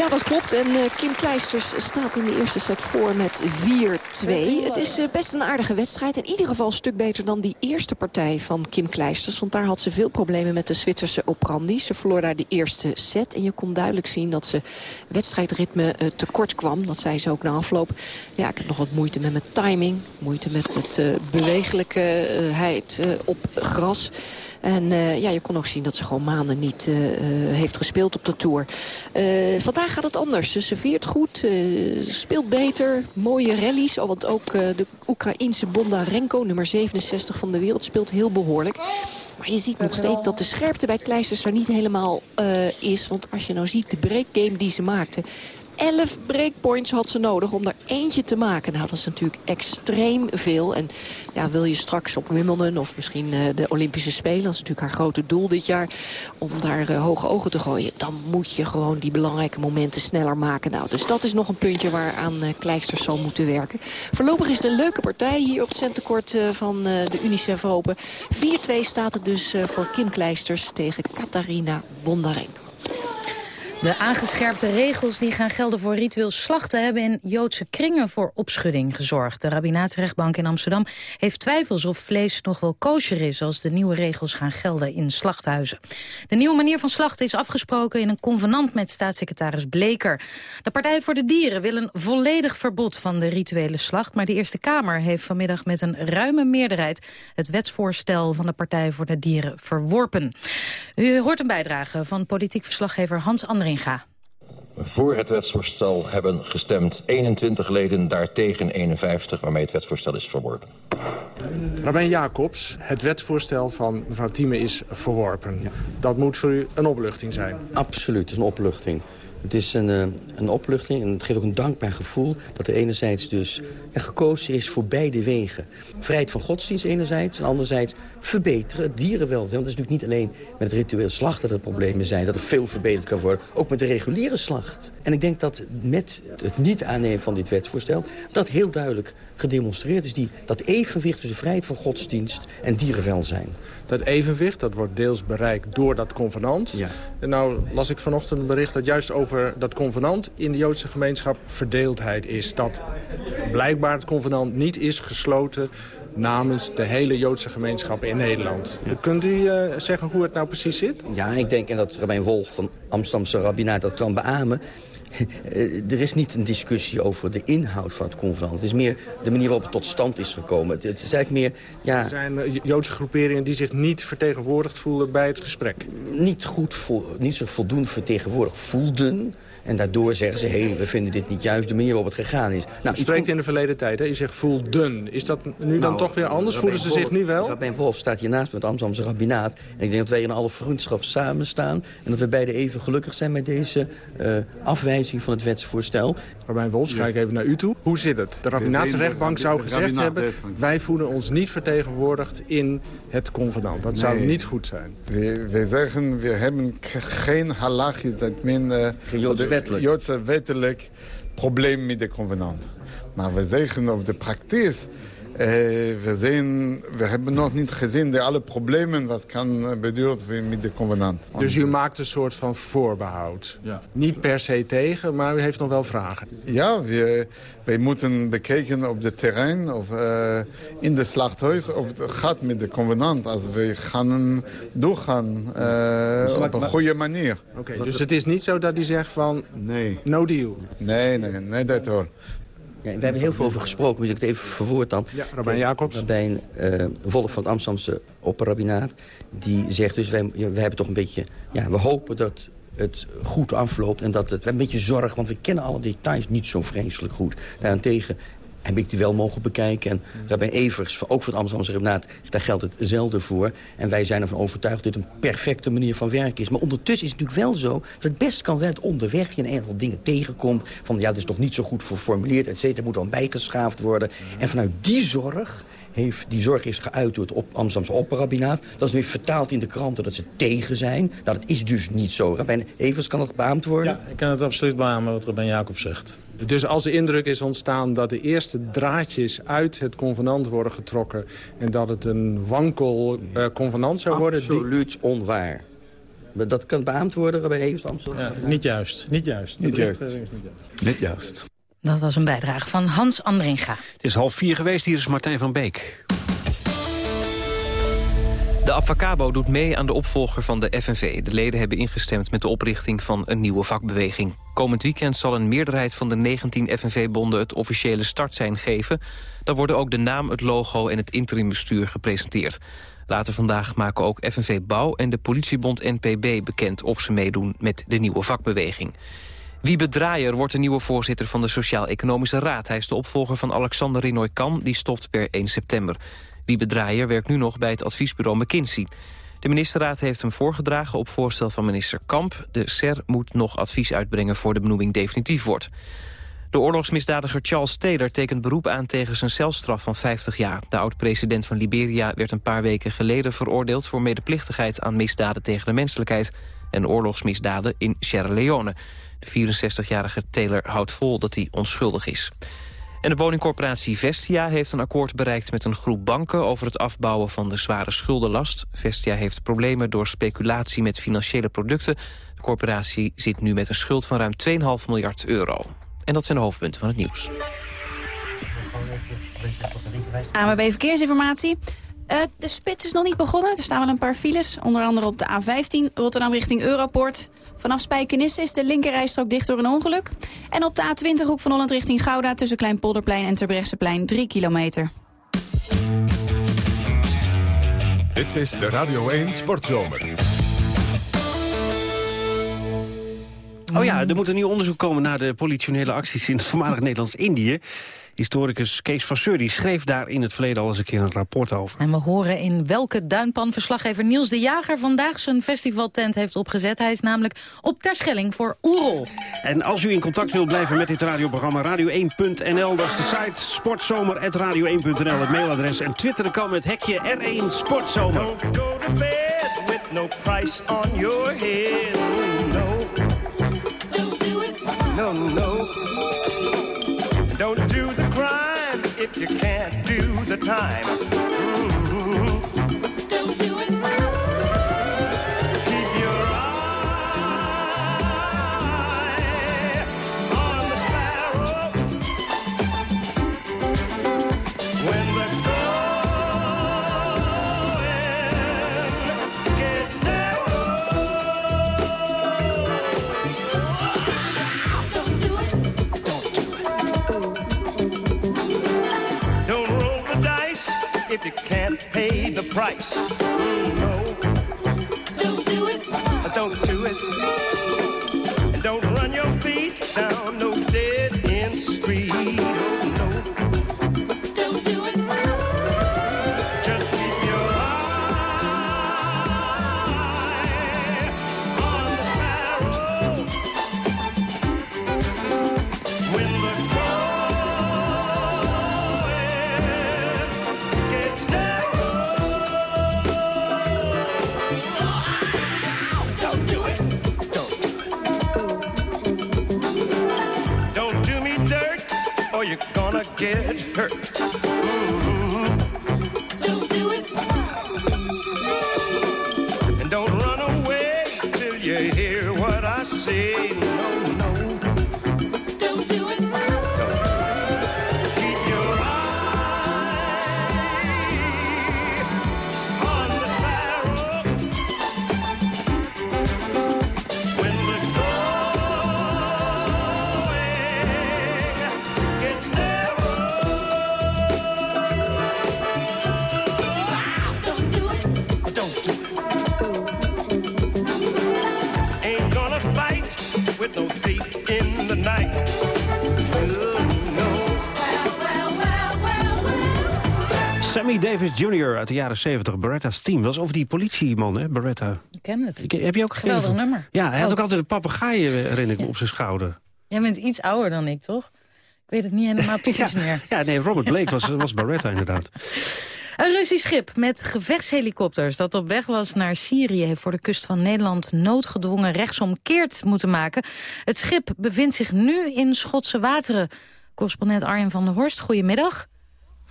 Ja, dat klopt. En eh, Kim Kleisters staat in de eerste set voor met 4-2. Het is eh, best een aardige wedstrijd. In ieder geval een stuk beter dan die eerste partij van Kim Kleisters. Want daar had ze veel problemen met de Zwitserse Oprandi. Ze verloor daar de eerste set. En je kon duidelijk zien dat ze wedstrijdritme eh, tekort kwam. Dat zei ze ook na afloop. Ja, ik heb nog wat moeite met mijn timing. Moeite met het bewegelijkheid op gras. En ja, je kon ook zien dat ze gewoon maanden niet heeft gespeeld op de Tour. Eh, gaat het anders. Ze serveert goed, eh, speelt beter, mooie rallies. Oh, want ook eh, de Oekraïense Bondarenko, nummer 67 van de wereld, speelt heel behoorlijk. Maar je ziet nog steeds dat de scherpte bij Kleisters er niet helemaal eh, is. Want als je nou ziet de breakgame die ze maakte... 11 breakpoints had ze nodig om er eentje te maken. Nou, dat is natuurlijk extreem veel. En ja, wil je straks op Wimbledon of misschien eh, de Olympische Spelen... dat is natuurlijk haar grote doel dit jaar... om daar eh, hoge ogen te gooien... dan moet je gewoon die belangrijke momenten sneller maken. Nou, dus dat is nog een puntje waar aan uh, Kleisters zal moeten werken. Voorlopig is een leuke partij hier op het centenkort van de Unicef Open. 4-2 staat het dus voor Kim Kleisters tegen Katarina Bondarenko. De aangescherpte regels die gaan gelden voor ritueel slachten... hebben in Joodse kringen voor opschudding gezorgd. De rabbinaatsrechtbank in Amsterdam heeft twijfels of vlees nog wel kosher is... als de nieuwe regels gaan gelden in slachthuizen. De nieuwe manier van slachten is afgesproken in een convenant met staatssecretaris Bleker. De Partij voor de Dieren wil een volledig verbod van de rituele slacht... maar de Eerste Kamer heeft vanmiddag met een ruime meerderheid... het wetsvoorstel van de Partij voor de Dieren verworpen. U hoort een bijdrage van politiek verslaggever Hans André voor het wetsvoorstel hebben gestemd 21 leden, daartegen 51, waarmee het wetsvoorstel is verworpen. Rabijn Jacobs, het wetsvoorstel van mevrouw Thieme is verworpen. Ja. Dat moet voor u een opluchting zijn? Absoluut, het is een opluchting. Het is een, uh, een opluchting en het geeft ook een dankbaar gevoel... dat er enerzijds dus er gekozen is voor beide wegen. Vrijheid van godsdienst enerzijds en anderzijds verbeteren het dierenwelzijn. Want het is natuurlijk niet alleen met het ritueel slachten dat er problemen zijn... dat er veel verbeterd kan worden, ook met de reguliere slacht. En ik denk dat met het niet aannemen van dit wetsvoorstel... dat heel duidelijk gedemonstreerd is, die, dat evenwicht tussen vrijheid van godsdienst en dierenwelzijn. Dat evenwicht, dat wordt deels bereikt door dat convenant. Ja. En nou las ik vanochtend een bericht dat juist over dat convenant... in de Joodse gemeenschap verdeeldheid is. Dat blijkbaar het convenant niet is gesloten namens de hele Joodse gemeenschap in Nederland. Ja. Kunt u uh, zeggen hoe het nou precies zit? Ja, ik denk, en dat Rabijn Wolf van Amsterdamse Rabbinaat dat kan beamen... er is niet een discussie over de inhoud van het convenant. Het is meer de manier waarop het tot stand is gekomen. Het, het is eigenlijk meer... Ja, er zijn Joodse groeperingen die zich niet vertegenwoordigd voelen bij het gesprek. Niet, goed vo niet zich voldoende vertegenwoordigd voelden En daardoor zeggen ze, hé, hey, we vinden dit niet juist de manier waarop het gegaan is. Nou, je spreekt in de verleden tijd, hè? je zegt voel dun. Is dat nu dan toch weer anders? Voelen ze zich nu wel? Rabijn Wolf staat hier naast met het Amsterdamse rabbinaat. En ik denk dat wij in alle vriendschap samen staan. En dat we beide even gelukkig zijn met deze uh, afwijzing van het wetsvoorstel. Rabijn Wolf, ga ik even naar u toe. Hoe zit het? De rabbinaatse rechtbank zou gezegd hebben... wij voelen ons niet vertegenwoordigd in het convenant. Dat zou niet goed zijn. We, zeggen, we hebben geen halachis, dat men... Uh, Joodse wettelijk probleem met de convenant. Maar we zeggen op de praktijk we, zijn, we hebben nog niet gezien de alle problemen wat kan beduurd met de convenant. Dus u maakt een soort van voorbehoud. Ja. Niet per se tegen, maar u heeft nog wel vragen. Ja, we, wij moeten bekijken op het terrein of uh, in de slachthuis of het gaat met de convenant. Als we gaan doorgaan uh, op een goede manier. Oké, okay, dus het is niet zo dat hij zegt van nee. no deal? Nee, nee, nee dat hoor. Ja, we hebben heel veel over gesproken, moet ik het even verwoord dan. Ja, Rabijn Jacobs. Rabijn uh, Wolf van het Amsterdamse opperrabinaat. Die zegt dus, wij, hebben toch een beetje... Ja, we hopen dat het goed afloopt en dat het... We hebben een beetje zorg, want we kennen alle details niet zo vreselijk goed. Daarentegen heb ik die wel mogen bekijken. En Rabijn Evers, ook voor het Amsterdamse Raad, daar geldt hetzelfde voor. En wij zijn ervan overtuigd dat dit een perfecte manier van werken is. Maar ondertussen is het natuurlijk wel zo dat het best kan zijn... dat onderweg je een aantal dingen tegenkomt. Van ja, dat is toch niet zo goed geformuleerd, et cetera. moet dan bijgeschaafd worden. En vanuit die zorg heeft, die zorg is geuit door het op Amsterdamse opperrabinaat. Dat is nu vertaald in de kranten dat ze tegen zijn. Nou, dat is dus niet zo. Rabijn Evers, kan dat beaamd worden? Ja, ik kan het absoluut beamen wat Rabijn Jacob zegt. Dus als de indruk is ontstaan dat de eerste draadjes uit het convenant worden getrokken... en dat het een wankel uh, convenant zou worden... Absoluut onwaar. Dat kan beaamd worden bij Evers Ja, niet juist. Niet juist. Niet juist. Niet juist. Dat was een bijdrage van Hans Andringa. Het is half vier geweest, hier is Martijn van Beek. De Avacabo doet mee aan de opvolger van de FNV. De leden hebben ingestemd met de oprichting van een nieuwe vakbeweging. Komend weekend zal een meerderheid van de 19 FNV-bonden... het officiële startsein geven. Dan worden ook de naam, het logo en het interimbestuur gepresenteerd. Later vandaag maken ook FNV Bouw en de politiebond NPB bekend... of ze meedoen met de nieuwe vakbeweging. Wiebe Draaier wordt de nieuwe voorzitter van de Sociaal-Economische Raad. Hij is de opvolger van Alexander Rinoy-Kan, die stopt per 1 september. Wiebe Draaier werkt nu nog bij het adviesbureau McKinsey. De ministerraad heeft hem voorgedragen op voorstel van minister Kamp. De SER moet nog advies uitbrengen voor de benoeming definitief wordt. De oorlogsmisdadiger Charles Taylor tekent beroep aan tegen zijn celstraf van 50 jaar. De oud-president van Liberia werd een paar weken geleden veroordeeld... voor medeplichtigheid aan misdaden tegen de menselijkheid... en oorlogsmisdaden in Sierra Leone. De 64-jarige Taylor houdt vol dat hij onschuldig is. En de woningcorporatie Vestia heeft een akkoord bereikt met een groep banken over het afbouwen van de zware schuldenlast. Vestia heeft problemen door speculatie met financiële producten. De corporatie zit nu met een schuld van ruim 2,5 miljard euro. En dat zijn de hoofdpunten van het nieuws. AMB Verkeersinformatie. Uh, de spits is nog niet begonnen. Er staan wel een paar files. Onder andere op de A15 Rotterdam richting Europort. Vanaf Spijkenisse is de linkerrijstrook dicht door een ongeluk. En op de A20 hoek van Holland richting Gouda... tussen Kleinpolderplein en Terbrechtseplein 3 kilometer. Dit is de Radio 1 Sportzomer. Oh ja, er moet een nieuw onderzoek komen naar de politionele acties in het voormalig Nederlands-Indië. Historicus Kees Vasseur die schreef daar in het verleden al eens een keer een rapport over. En we horen in welke duinpan verslaggever Niels de Jager vandaag zijn festivaltent heeft opgezet. Hij is namelijk op Terschelling voor Oerol. En als u in contact wilt blijven met dit radioprogramma radio1.nl, dat is de site sportzomer.radio1.nl, het mailadres. En twitteren kan met hekje R1 Sportzomer. Don't go to bed with no price on your head. No. Don't do it. No, no. Don't do the crime if you can't do the time. Don't you can't pay the price. Hurt. Ain't gonna fight with no thief in the night. Sammy Davis Jr. uit de jaren 70, Beretta's team. was over die politieman, hè, Beretta. Ik ken het. Ik- Heb je ook gegeven? Geweldig nummer. Ja, hij had Oh. ook altijd een papegaai, eh, herinner ik me, op zijn schouder. Jij bent iets ouder dan ik, toch? Ik weet het niet helemaal precies meer. Ja, nee, Robert Blake was, was Beretta inderdaad. Een Russisch schip met gevechtshelikopters dat op weg was naar Syrië... heeft voor de kust van Nederland noodgedwongen rechtsomkeerd moeten maken. Het schip bevindt zich nu in Schotse wateren. Correspondent Arjen van der Horst, goedemiddag.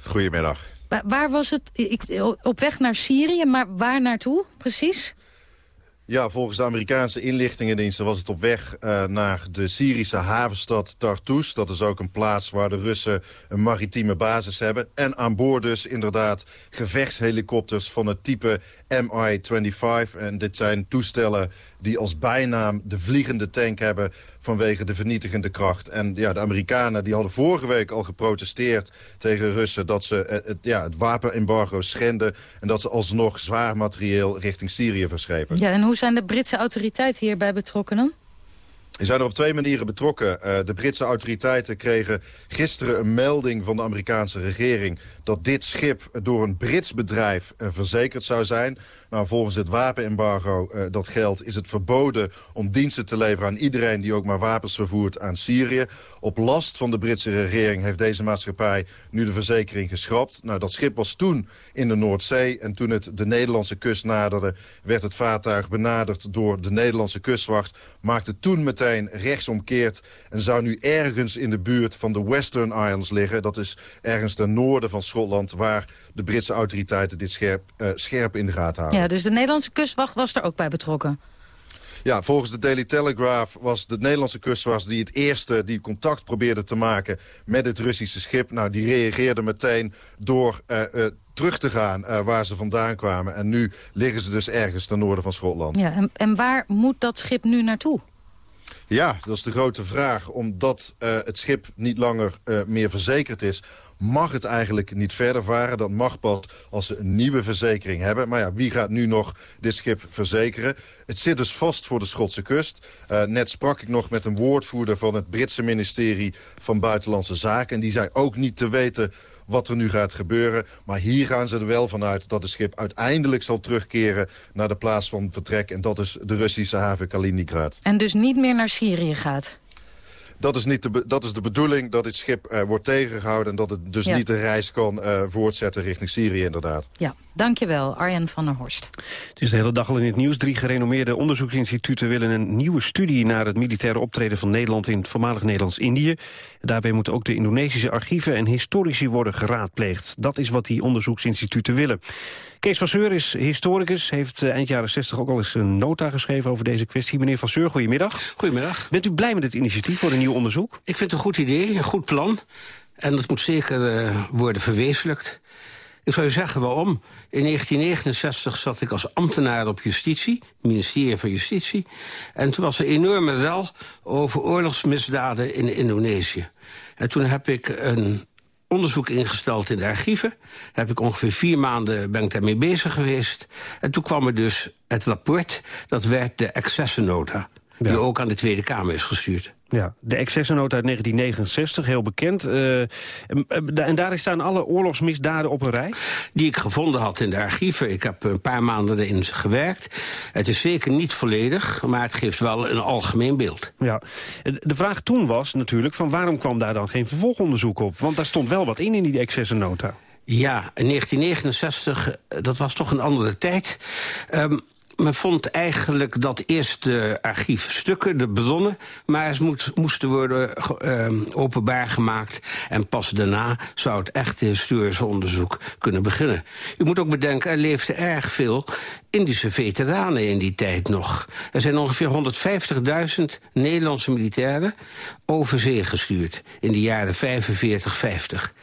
Goedemiddag. Wa- Waar was het? Ik, op weg naar Syrië, maar waar naartoe precies? Ja, volgens de Amerikaanse inlichtingendiensten was het op weg eh, naar de Syrische havenstad Tartus. Dat is ook een plaats waar de Russen een maritieme basis hebben. En aan boord dus inderdaad gevechtshelikopters van het type MI-25. En dit zijn toestellen die als bijnaam de vliegende tank hebben vanwege de vernietigende kracht. En ja, de Amerikanen die hadden vorige week al geprotesteerd tegen Russen... dat ze eh, het, ja, het wapenembargo schenden en dat ze alsnog zwaar materieel richting Syrië verschepen. Ja, en hoe zijn de Britse autoriteiten hierbij betrokken dan? Zijn er op twee manieren betrokken. Eh, de Britse autoriteiten kregen gisteren een melding van de Amerikaanse regering... dat dit schip door een Brits bedrijf eh, verzekerd zou zijn. Nou, volgens het wapenembargo eh, dat geldt is het verboden om diensten te leveren aan iedereen... die ook maar wapens vervoert aan Syrië. Op last van de Britse regering heeft deze maatschappij nu de verzekering geschrapt. Nou, dat schip was toen in de Noordzee en toen het de Nederlandse kust naderde... werd het vaartuig benaderd door de Nederlandse kustwacht... maakte toen meteen rechtsomkeerd en zou nu ergens in de buurt van de Western Islands liggen. Dat is ergens ten noorden van Schotland... waar de Britse autoriteiten dit scherp, eh, scherp in de gaten houden. Ja, dus de Nederlandse kustwacht was er ook bij betrokken. Ja, volgens de Daily Telegraph was de Nederlandse kustwacht die het eerste die contact probeerde te maken met het Russische schip. Nou, die reageerde meteen door eh, eh, terug te gaan waar ze vandaan kwamen. En nu liggen ze dus ergens ten noorden van Schotland. Ja, en, en waar moet dat schip nu naartoe? Ja, dat is de grote vraag. Omdat het schip niet langer meer verzekerd is... mag het eigenlijk niet verder varen. Dat mag pas als ze een nieuwe verzekering hebben. Maar ja, wie gaat nu nog dit schip verzekeren? Het zit dus vast voor de Schotse kust. Eh, net sprak ik nog met een woordvoerder van het Britse ministerie van Buitenlandse Zaken. En die zei ook niet te weten wat er nu gaat gebeuren. Maar hier gaan ze er wel vanuit dat het schip uiteindelijk zal terugkeren... naar de plaats van vertrek. En dat is de Russische haven Kaliningrad. En dus niet meer naar Syrië gaat? Dat is, niet de, dat is de bedoeling, dat dit schip eh, wordt tegengehouden... en dat het dus Ja. niet de reis kan eh, voortzetten richting Syrië inderdaad. Ja, dankjewel, Arjen van der Horst. Het is de hele dag al in het nieuws. Drie gerenommeerde onderzoeksinstituten willen een nieuwe studie... naar het militaire optreden van Nederland in het voormalig Nederlands-Indië. Daarbij moeten ook de Indonesische archieven en historici worden geraadpleegd. Dat is wat die onderzoeksinstituten willen. Kees Vasseur is historicus, heeft eh, eind jaren 60 ook al eens een nota geschreven over deze kwestie. Meneer Vasseur, goedemiddag. Goedemiddag. Bent u blij met het initiatief voor een nieuw onderzoek? Ik vind het een goed idee, een goed plan. En dat moet zeker eh, worden verwezenlijkt. Ik zou u zeggen waarom. In 1969 zat ik als ambtenaar op justitie, het ministerie van Justitie. En toen was er enorme rel over oorlogsmisdaden in Indonesië. En toen heb ik een onderzoek ingesteld in de archieven. Heb ik ongeveer vier maanden ben ik daarmee bezig geweest. En toen kwam er dus het rapport, dat werd de accessennota. Die ook aan de Tweede Kamer is gestuurd. Ja, de excessennota uit 1969, heel bekend. Uh, en daar staan alle oorlogsmisdaden op een rij? Die ik gevonden had in de archieven. Ik heb een paar maanden erin gewerkt. Het is zeker niet volledig, maar het geeft wel een algemeen beeld. Ja. De vraag toen was natuurlijk van waarom kwam daar dan geen vervolgonderzoek op? Want daar stond wel wat in in die excessennota. Ja, in 1969, dat was toch een andere tijd. Um, men vond eigenlijk dat eerst de archiefstukken, de bronnen... maar eens moesten worden uh, openbaar gemaakt. En pas daarna zou het echte historische onderzoek kunnen beginnen. U moet ook bedenken, er leefden erg veel Indische veteranen in die tijd nog. Er zijn ongeveer 150.000 Nederlandse militairen over zee gestuurd... in de jaren 45, 50.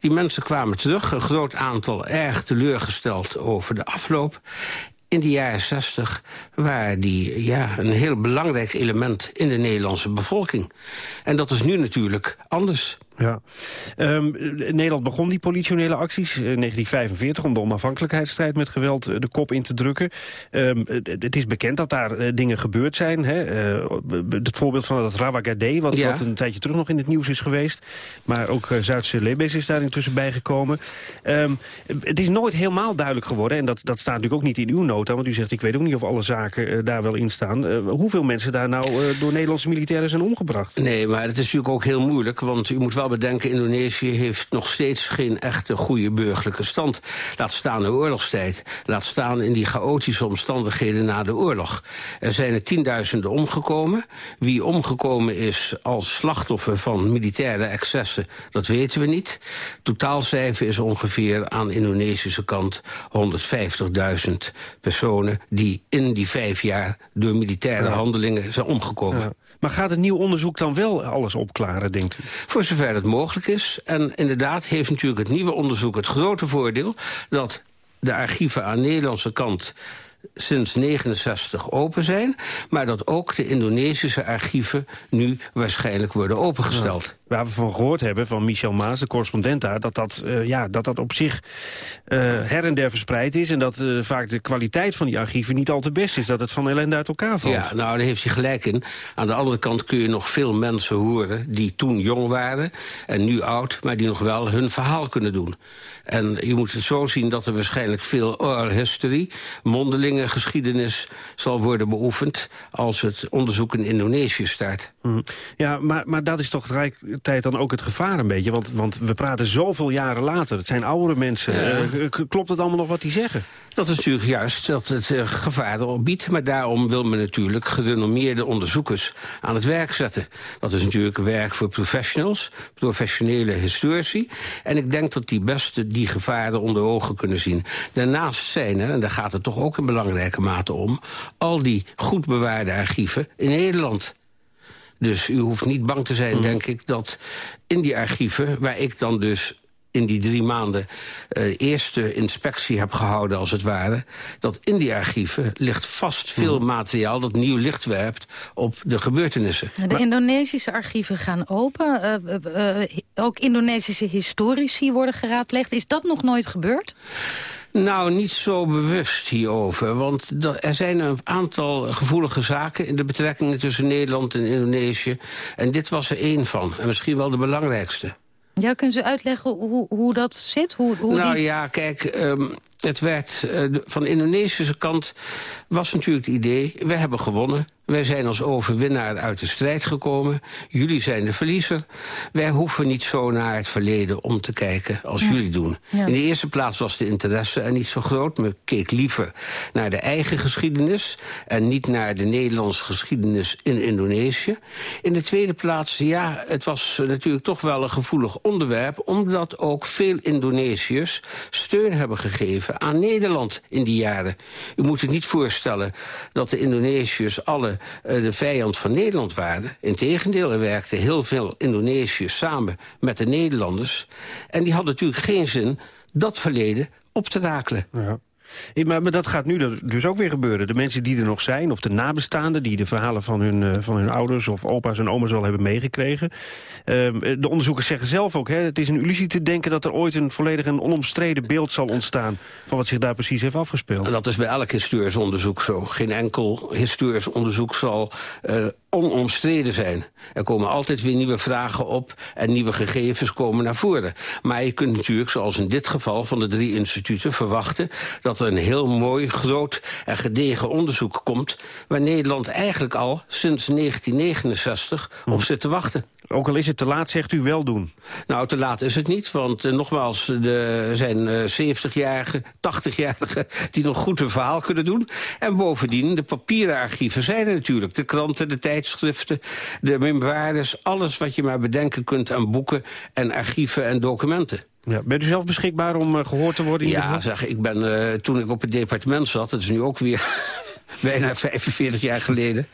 Die mensen kwamen terug, een groot aantal erg teleurgesteld over de afloop in de jaren 60 waren die ja, een heel belangrijk element in de Nederlandse bevolking. En dat is nu natuurlijk anders. Ja. Um, Nederland begon die politionele acties in 1945... om de onafhankelijkheidsstrijd met geweld eh, de kop in te drukken. Um, het is bekend dat daar dingen gebeurd zijn. Hè? Uh, het voorbeeld van dat Rawagade, wat, ja. wat, een tijdje terug nog in het nieuws is geweest. Maar ook Zuidse Lebes is daar intussen bijgekomen. Um, het is nooit helemaal duidelijk geworden... en dat, dat staat natuurlijk ook niet in uw nota... want u zegt, ik weet ook niet of alle zaken daar wel in staan. hoeveel mensen daar nou door Nederlandse militairen zijn omgebracht? Nee, maar het is natuurlijk ook heel moeilijk... want u moet wel bedenken, Indonesië heeft nog steeds geen echte goede burgerlijke stand. Laat staan de oorlogstijd. Laat staan in die chaotische omstandigheden na de oorlog. Er zijn er tienduizenden omgekomen. Wie omgekomen is als slachtoffer van militaire excessen, dat weten we niet. Totaalcijfer is ongeveer aan de Indonesische kant 150.000 personen... die in die vijf jaar door militaire handelingen zijn omgekomen. Maar gaat het nieuw onderzoek dan wel alles opklaren, denkt u? Voor zover het mogelijk is. En inderdaad heeft natuurlijk het nieuwe onderzoek het grote voordeel... dat de archieven aan de Nederlandse kant sinds 69 open zijn... maar dat ook de Indonesische archieven nu waarschijnlijk worden opengesteld waar we van gehoord hebben van Michel Maas, de correspondent daar... dat dat, uh, ja, dat, dat op zich uh, her en der verspreid is... en dat uh, vaak de kwaliteit van die archieven niet al te best is. Dat het van ellende uit elkaar valt. Ja, nou, daar heeft hij gelijk in. Aan de andere kant kun je nog veel mensen horen... die toen jong waren en nu oud... maar die nog wel hun verhaal kunnen doen. En je moet het zo zien dat er waarschijnlijk veel oral history... mondelinge geschiedenis zal worden beoefend... als het onderzoek in Indonesië start. Mm. Ja, maar, maar dat is toch tijd dan ook het gevaar een beetje? Want, want we praten zoveel jaren later. Het zijn oudere mensen. Uh, klopt het allemaal nog wat die zeggen? Dat is natuurlijk juist dat het uh, gevaar erop biedt. Maar daarom wil men natuurlijk gedenommeerde onderzoekers aan het werk zetten. Dat is natuurlijk werk voor professionals, professionele historici. En ik denk dat die best die gevaren onder ogen kunnen zien. Daarnaast zijn er, en daar gaat het toch ook in belangrijke mate om... al die goed bewaarde archieven in Nederland... Dus u hoeft niet bang te zijn, mhm. denk ik, dat in die archieven... waar ik dan dus in die drie maanden uh, eerste inspectie heb gehouden, als het ware... dat in die archieven ligt vast veel mhm. materiaal dat nieuw licht werpt op de gebeurtenissen. De Indonesische archieven gaan open. Uh, uh, ook Indonesische historici worden geraadlegd. Is dat nog nooit gebeurd? Nou, niet zo bewust hierover. Want er zijn een aantal gevoelige zaken... in de betrekkingen tussen Nederland en Indonesië. En dit was er één van. En misschien wel de belangrijkste. Ja, kunnen ze uitleggen hoe, hoe dat zit? Hoe, hoe nou ja, kijk... Um, het werd, uh, van de Indonesische kant was natuurlijk het idee... we hebben gewonnen, wij zijn als overwinnaar uit de strijd gekomen. Jullie zijn de verliezer. Wij hoeven niet zo naar het verleden om te kijken als jullie doen. In de eerste plaats was de interesse er niet zo groot. Men keek liever naar de eigen geschiedenis... en niet naar de Nederlandse geschiedenis in Indonesië. In de tweede plaats, ja, het was natuurlijk toch wel een gevoelig onderwerp... omdat ook veel Indonesiërs steun hebben gegeven aan Nederland in die jaren. U moet zich niet voorstellen dat de Indonesiërs alle uh, de vijand van Nederland waren. Integendeel, er werkten heel veel Indonesiërs samen met de Nederlanders. En die hadden natuurlijk geen zin dat verleden op te rakelen. Ja. Maar, maar, dat gaat nu dus ook weer gebeuren. De mensen die er nog zijn, of de nabestaanden... die de verhalen van hun, uh, van hun ouders of opa's en oma's al hebben meegekregen. Uh, de onderzoekers zeggen zelf ook... Hè, het is een illusie te denken dat er ooit een volledig en onomstreden beeld zal ontstaan... van wat zich daar precies heeft afgespeeld. Dat is bij elk historisch onderzoek zo. Geen enkel historisch onderzoek zal uh, onomstreden zijn. Er komen altijd weer nieuwe vragen op en nieuwe gegevens komen naar voren. Maar je kunt natuurlijk, zoals in dit geval van de drie instituten... verwachten dat er een heel mooi, groot en gedegen onderzoek komt... waar Nederland eigenlijk al sinds 1969 op hm. zit te wachten. Ook al is het te laat, zegt u wel doen. Nou, te laat is het niet, want uh, nogmaals, er zijn uh, 70-jarigen, 80-jarigen... die nog goed een verhaal kunnen doen. En bovendien, de papieren archieven zijn er natuurlijk. De kranten, de tijdschriften, de memoires... alles wat je maar bedenken kunt aan boeken en archieven en documenten. Ja, bent u zelf beschikbaar om uh, gehoord te worden? ja, zeg, ik ben, uh, toen ik op het departement zat, dat is nu ook weer bijna 45 jaar geleden.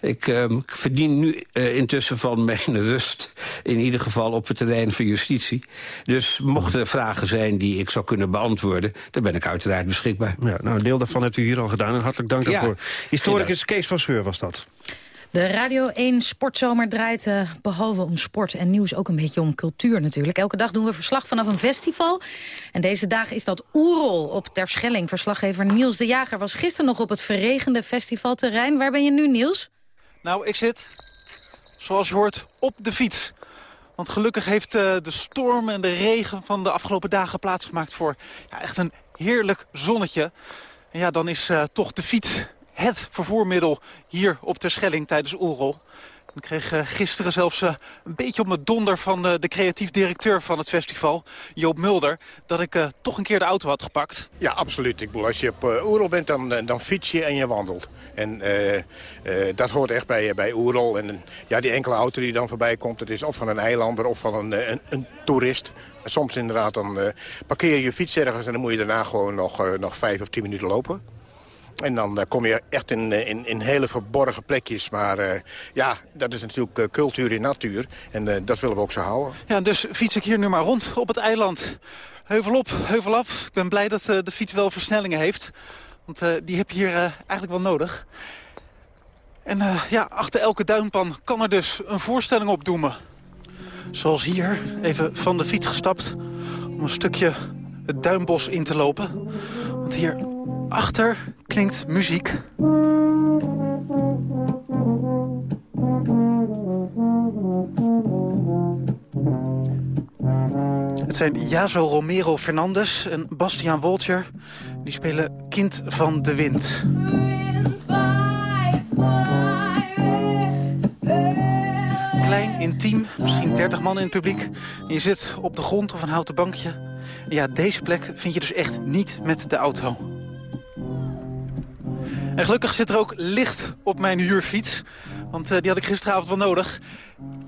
Ik uh, verdien nu uh, intussen van mijn rust, in ieder geval op het terrein van justitie. Dus mochten er vragen zijn die ik zou kunnen beantwoorden, dan ben ik uiteraard beschikbaar. Ja, nou, een deel daarvan hebt u hier al gedaan en hartelijk dank daarvoor. Historicus Kees van Scheur was dat. De Radio 1 Sportzomer draait uh, behalve om sport en nieuws ook een beetje om cultuur natuurlijk. Elke dag doen we verslag vanaf een festival. En deze dag is dat Oerol op Terschelling. Verslaggever Niels de Jager was gisteren nog op het verregende festivalterrein. Waar ben je nu, Niels? Nou, ik zit, zoals je hoort, op de fiets. Want gelukkig heeft uh, de storm en de regen van de afgelopen dagen plaatsgemaakt voor ja, echt een heerlijk zonnetje. En ja, dan is uh, toch de fiets het vervoermiddel hier op Terschelling tijdens Oerol. Ik kreeg uh, gisteren zelfs uh, een beetje op mijn donder van uh, de creatief directeur van het festival, Joop Mulder, dat ik toch een keer de auto had gepakt. Ja, absoluut. Ik bedoel, als je op Oerol bent, dan, dan fiets je en je wandelt. En dat hoort echt bij, bij Oerol. En ja, die enkele auto die dan voorbij komt, dat is of van een eilander of van een, een, een toerist. soms inderdaad, dan parkeer je je fiets ergens en dan moet je daarna gewoon nog, nog vijf of tien minuten lopen. En dan uh, kom je echt in, eh, in, in hele verborgen plekjes. Maar uh, ja, dat is natuurlijk cultuur in natuur. En dat willen we ook zo houden. Ja, dus fiets ik hier nu maar rond op het eiland. Heuvel op, heuvel af. Ik ben blij dat de fiets wel versnellingen heeft. Want die heb je hier eigenlijk wel nodig. En ja, achter elke duinpan kan er dus een voorstelling op doemen. Zoals hier, even van de fiets gestapt... om een stukje het duinbos in te lopen. Want hier achter klinkt muziek. Het zijn Jazo Romero Fernandez en Bastiaan Woltjer. Die spelen Kind van de Wind. Klein, intiem, misschien 30 man in het publiek. je zit op de grond of een houten bankje. ja, deze plek vind je dus echt niet met de auto. En gelukkig zit er ook licht op mijn huurfiets. Want uh, die had ik gisteravond wel nodig.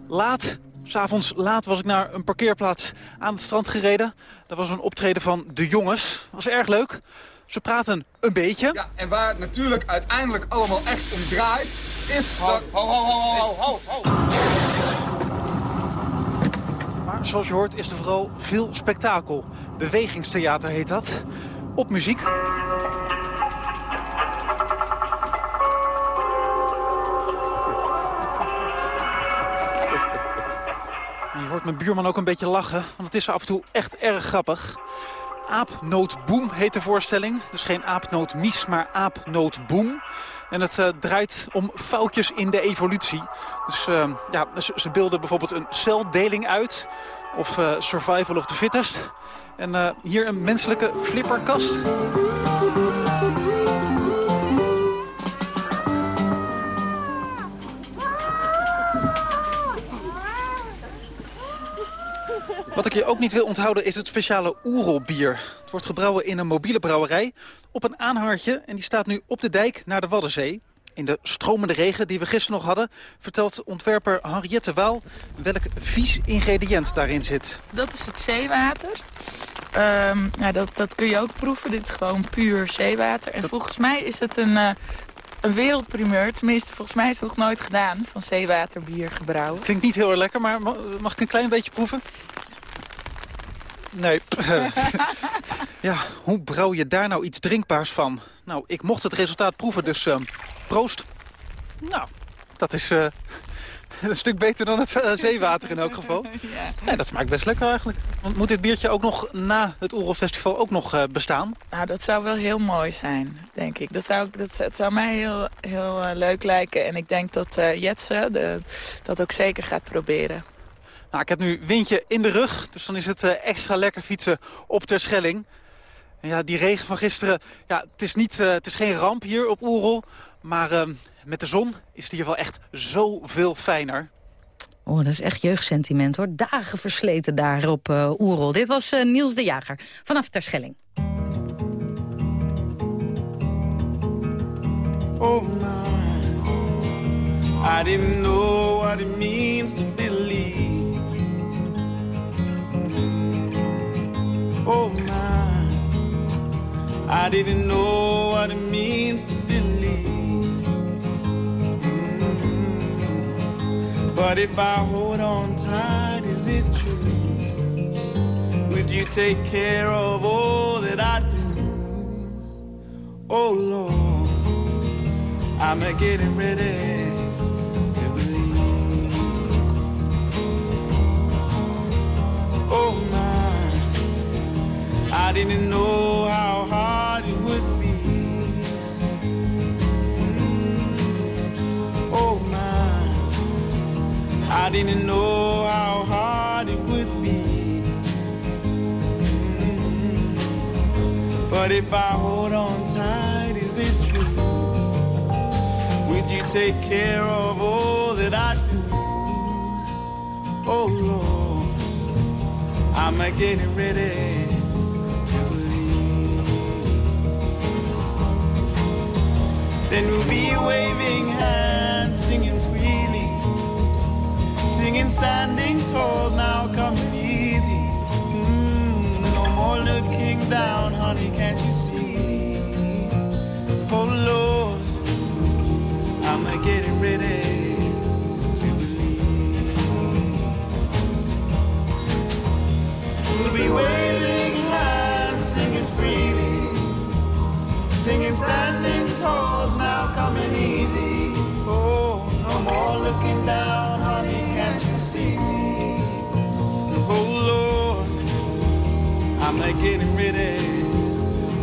Laat, s'avonds laat was ik naar een parkeerplaats aan het strand gereden. Dat was een optreden van De Jongens. Dat was erg leuk. Ze praten een beetje. Ja, en waar het natuurlijk uiteindelijk allemaal echt om draait... is ho, dat... Ho, ho, ho, ho, ho, ho. Maar zoals je hoort is er vooral veel spektakel. Bewegingstheater heet dat. Op muziek. Je hoort mijn buurman ook een beetje lachen, want het is af en toe echt erg grappig. Aapnootboom heet de voorstelling. Dus geen aapnootmies, maar aapnootboom. En het uh, draait om foutjes in de evolutie. Dus uh, ja, ze, ze, beelden bijvoorbeeld een celdeling uit. Of uh, survival of the fittest. En hier een menselijke flipperkast. Wat ik je ook niet wil onthouden is het speciale Oerolbier. Het wordt gebrouwen in een mobiele brouwerij op een aanhartje... en die staat nu op de dijk naar de Waddenzee. In de stromende regen die we gisteren nog hadden... vertelt ontwerper Henriette Waal welk vies ingrediënt daarin zit. Dat is het zeewater. Um, nou, dat, dat kun je ook proeven. Dit is gewoon puur zeewater. En volgens mij is het een, uh, een wereldprimeur. Tenminste, volgens mij is het nog nooit gedaan. Van zeewaterbier gebrouwen. Klinkt niet heel erg lekker, maar mag ik een klein beetje proeven? Nee. ja, hoe brouw je daar nou iets drinkbaars van? Nou, ik mocht het resultaat proeven, dus uh, proost. Nou, dat is uh, een stuk beter dan het uh, zeewater in elk geval. ja. ja. dat smaakt best lekker eigenlijk. Want moet dit biertje ook nog na het Oerolfestival ook nog bestaan? Nou, dat zou wel heel mooi zijn, denk ik. Dat zou, dat, dat zou mij heel, heel leuk lijken. En ik denk dat Jetse de, dat ook zeker gaat proberen. Nou, ik heb nu windje in de rug, dus dan is het uh, extra lekker fietsen op Terschelling. En ja, die regen van gisteren, ja, het, is niet, uh, het is geen ramp hier op Oerol. Maar uh, met de zon is het hier wel echt zoveel fijner. Oh, dat is echt jeugdsentiment hoor. Dagen versleten daar op uh, Oerol. Dit was Niels de Jager vanaf Terschelling. Oh my, I didn't know what it means to believe. Oh my, I didn't know what it means to believe. Mm. But if I hold on tight, is it true? Would you take care of all that I do? Oh Lord, I'm getting ready to believe. Oh my. I didn't know how hard it would be. Mm. Oh my, I didn't know how hard it would be. Mm. But if I hold on tight, is it true? Would you take care of all that I do? Oh Lord, I'm getting ready. Then we'll be waving hands, singing freely, singing standing tall, now coming easy. Mm, no more looking down, honey, can't you see? Oh Lord, I'm a getting ready to believe. We'll be looking down, honey, can't you see me? Oh Lord, I'm not getting ready.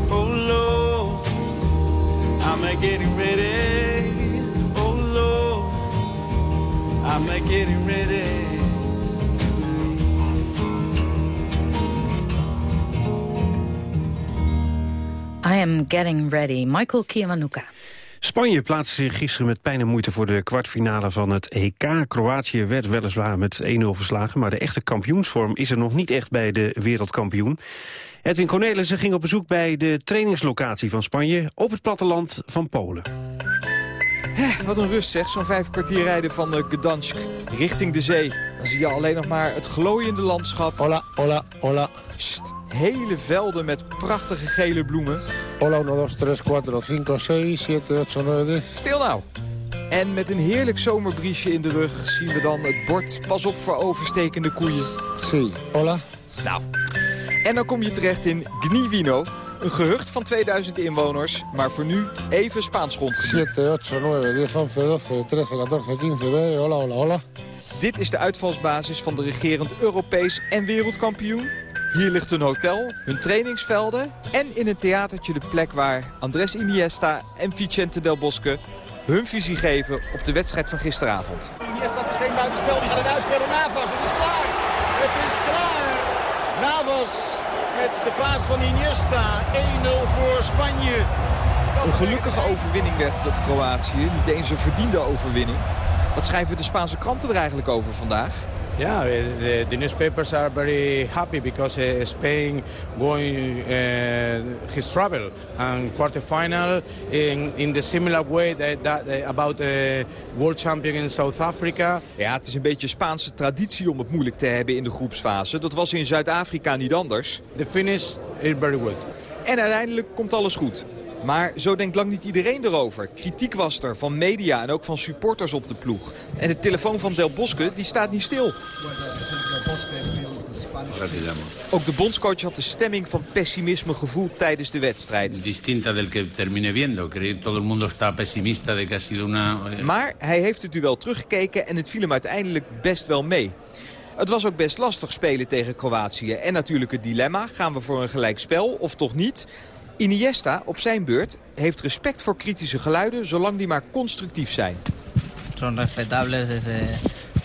Oh Lord, I'm not getting ready. Oh Lord, I'm not getting ready. I am getting ready. Michael Kiwanuka. Spanje plaatste zich gisteren met pijn en moeite voor de kwartfinale van het EK. Kroatië werd weliswaar met 1-0 verslagen, maar de echte kampioensvorm is er nog niet echt bij de wereldkampioen. Edwin Cornelissen ging op bezoek bij de trainingslocatie van Spanje op het platteland van Polen. Hé, wat een rust zeg, zo'n vijf kwartier rijden van uh, Gdansk richting de zee. Dan zie je alleen nog maar het glooiende landschap. Hola, hola, hola. Hele velden met prachtige gele bloemen. Hola, 1, 2, 3, 4, 5, 6, 7, 8, 9, 10. Stil nou. En met een heerlijk zomerbriesje in de rug zien we dan het bord pas op voor overstekende koeien. Sí, hola. Nou, en dan kom je terecht in Gnivino. Een gehucht van 2000 inwoners, maar voor nu even Spaans grondgebied. 7, 8, 9, 10, 11, 12, 13, 14, 15, hola, hola, hola. Dit is de uitvalsbasis van de regerend Europees en wereldkampioen. Hier ligt een hotel, hun trainingsvelden en in een theatertje de plek waar Andres Iniesta en Vicente Del Bosque hun visie geven op de wedstrijd van gisteravond. Iniesta is geen buitenspel, die gaat het uitspelen. Navas, het is klaar. Het is klaar. Navas met de paas van Iniesta. 1-0 voor Spanje. Een gelukkige overwinning werd het op Kroatië. Niet eens een verdiende overwinning. Wat schrijven de Spaanse kranten er eigenlijk over vandaag? Yeah, the, the newspapers are very happy because uh, Spain going uh, his travel and quarterfinal in in the similar way that, that uh, about the world champion in South Africa. Ja, het is een beetje Spaanse traditie om het moeilijk te hebben in de groepsfase. Dat was in Zuid-Afrika niet anders. The finish is very good. En uiteindelijk komt alles goed. Maar zo denkt lang niet iedereen erover. Kritiek was er van media en ook van supporters op de ploeg. En de telefoon van Del Bosque die staat niet stil. Ook de bondscoach had de stemming van pessimisme gevoeld tijdens de wedstrijd. Distinta del que termine viendo. Creo que todo el mundo está pesimista de que ha sido una... Maar hij heeft het duel teruggekeken en het viel hem uiteindelijk best wel mee. Het was ook best lastig spelen tegen Kroatië. En natuurlijk het dilemma, gaan we voor een gelijkspel of toch niet? Iniesta, op zijn beurt, heeft respect voor kritische geluiden... zolang die maar constructief zijn. Son respetables desde,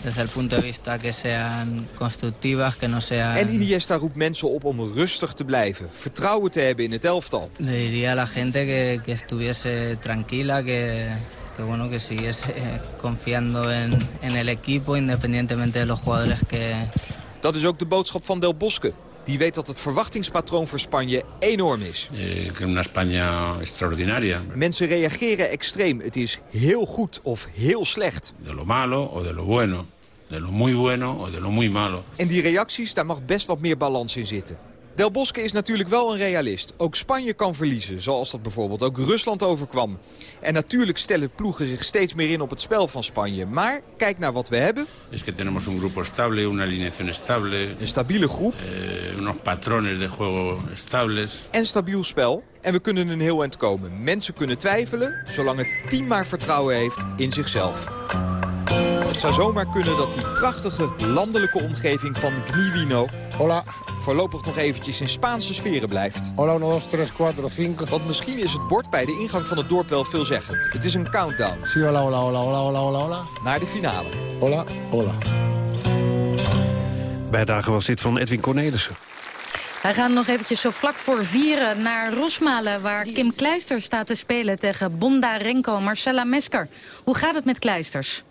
desde el punto de vista que sean constructivas, que no sean... En Iniesta roept mensen op om rustig te blijven. Vertrouwen te hebben in het elftal. Le diría a la gente que, que estuviese tranquila, que, que, bueno, que siguiese confiando en, en el equipo, independientemente de los jugadores que... Dat is ook de boodschap van Del Bosque. Die weet dat het verwachtingspatroon voor Spanje enorm is. Eh, una España extraordinaria. Mensen reageren extreem. Het is heel goed of heel slecht. De lo malo o de lo bueno. De lo muy bueno o de lo muy malo. En die reacties, daar mag best wat meer balans in zitten. Del Bosque is natuurlijk wel een realist. Ook Spanje kan verliezen, zoals dat bijvoorbeeld ook Rusland overkwam. En natuurlijk stellen ploegen zich steeds meer in op het spel van Spanje. Maar kijk naar wat we hebben. Es que tenemos un grupo estable, una alineación estable. Een stabiele groep. Eh, unos patrones de juego estables. En stabiel spel. En we kunnen een heel eind komen. Mensen kunnen twijfelen, zolang het team maar vertrouwen heeft in zichzelf. Het zou zomaar kunnen dat die prachtige landelijke omgeving van Gniwino... Hola. Voorlopig nog eventjes in Spaanse sferen blijft. Hola, 1, 2, 3, 4, 5. Want misschien is het bord bij de ingang van het dorp wel veelzeggend. Het is een countdown. Sí, hola, hola, hola, hola, hola, hola, hola. Naar de finale. Hola, hola. Bijdrage was dit van Edwin Cornelissen. Wij gaan nog eventjes zo vlak voor vieren naar Rosmalen... waar Kim Kleister staat te spelen tegen Bonda Renko Marcella Mesker. Hoe gaat het met Kleisters?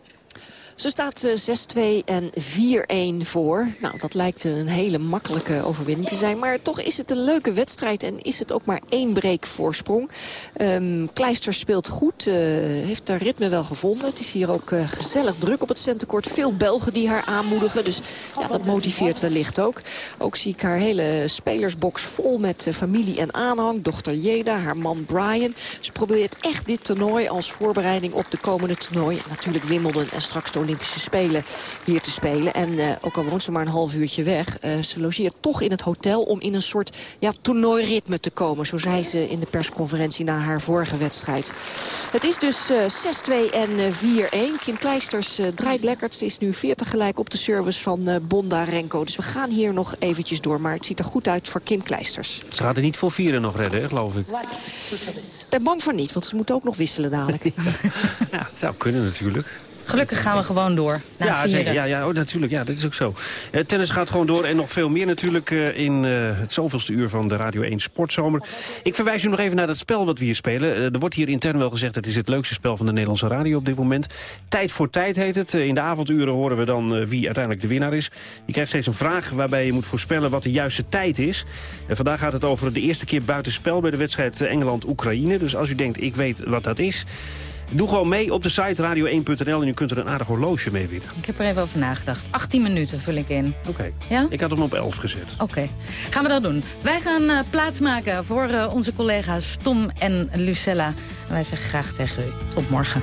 Ze staat 6-2 en 4-1 voor. Nou, dat lijkt een hele makkelijke overwinning te zijn. Maar toch is het een leuke wedstrijd en is het ook maar één break voorsprong. Um, Kleister speelt goed, uh, heeft haar ritme wel gevonden. Het is hier ook uh, gezellig druk op het centenkort. Veel Belgen die haar aanmoedigen, dus ja, dat motiveert wellicht ook. Ook zie ik haar hele spelersbox vol met familie en aanhang. Dochter Jeda, haar man Brian. Ze probeert echt dit toernooi als voorbereiding op de komende toernooi. Natuurlijk Wimbledon en straks de Olympische Spelen hier te spelen. En uh, ook al woont ze maar een half uurtje weg. Uh, ze logeert toch in het hotel om in een soort ja, toernooiritme te komen. Zo zei ze in de persconferentie na haar vorige wedstrijd. Het is dus uh, 6-2 en 4-1. Kim Kleisters draait lekker. Ze is nu 40 gelijk op de service van Bonda Renko. Dus we gaan hier nog eventjes door. Maar het ziet er goed uit voor Kim Kleisters. Ze gaat er niet voor vieren nog redden, geloof ik. Ik ben bang voor niet, want ze moeten ook nog wisselen dadelijk. ja, het zou kunnen natuurlijk. Gelukkig gaan we gewoon door. Naar ja, zeker. Ja, ja oh, natuurlijk. Ja, dat is ook zo. Uh, tennis gaat gewoon door en nog veel meer natuurlijk uh, in uh, het zoveelste uur van de Radio 1 Sportzomer. Ik verwijs u nog even naar dat spel wat we hier spelen. er wordt hier intern wel gezegd, het is het leukste spel van de Nederlandse radio op dit moment. Tijd voor tijd heet het. in de avonduren horen we dan wie uiteindelijk de winnaar is. Je krijgt steeds een vraag waarbij je moet voorspellen wat de juiste tijd is. En vandaag gaat het over de eerste keer buitenspel bij de wedstrijd Engeland-Oekraïne. Dus als u denkt, ik weet wat dat is... Doe gewoon mee op de site radio1.nl en u kunt er een aardig horloge mee winnen. Ik heb er even over nagedacht. 18 minuten vul ik in. Oké. Okay. Ja? Ik had hem op 11 gezet. Oké. Okay. Gaan we dat doen. Wij gaan uh, plaatsmaken voor uh, onze collega's Tom en Lucella. En wij zeggen graag tegen u tot morgen.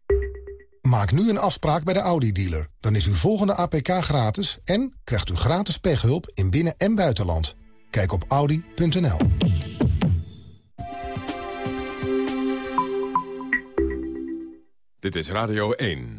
Maak nu een afspraak bij de Audi-dealer. Dan is uw volgende APK gratis en krijgt u gratis pechhulp in binnen- en buitenland. Kijk op audi.nl. Dit is Radio 1.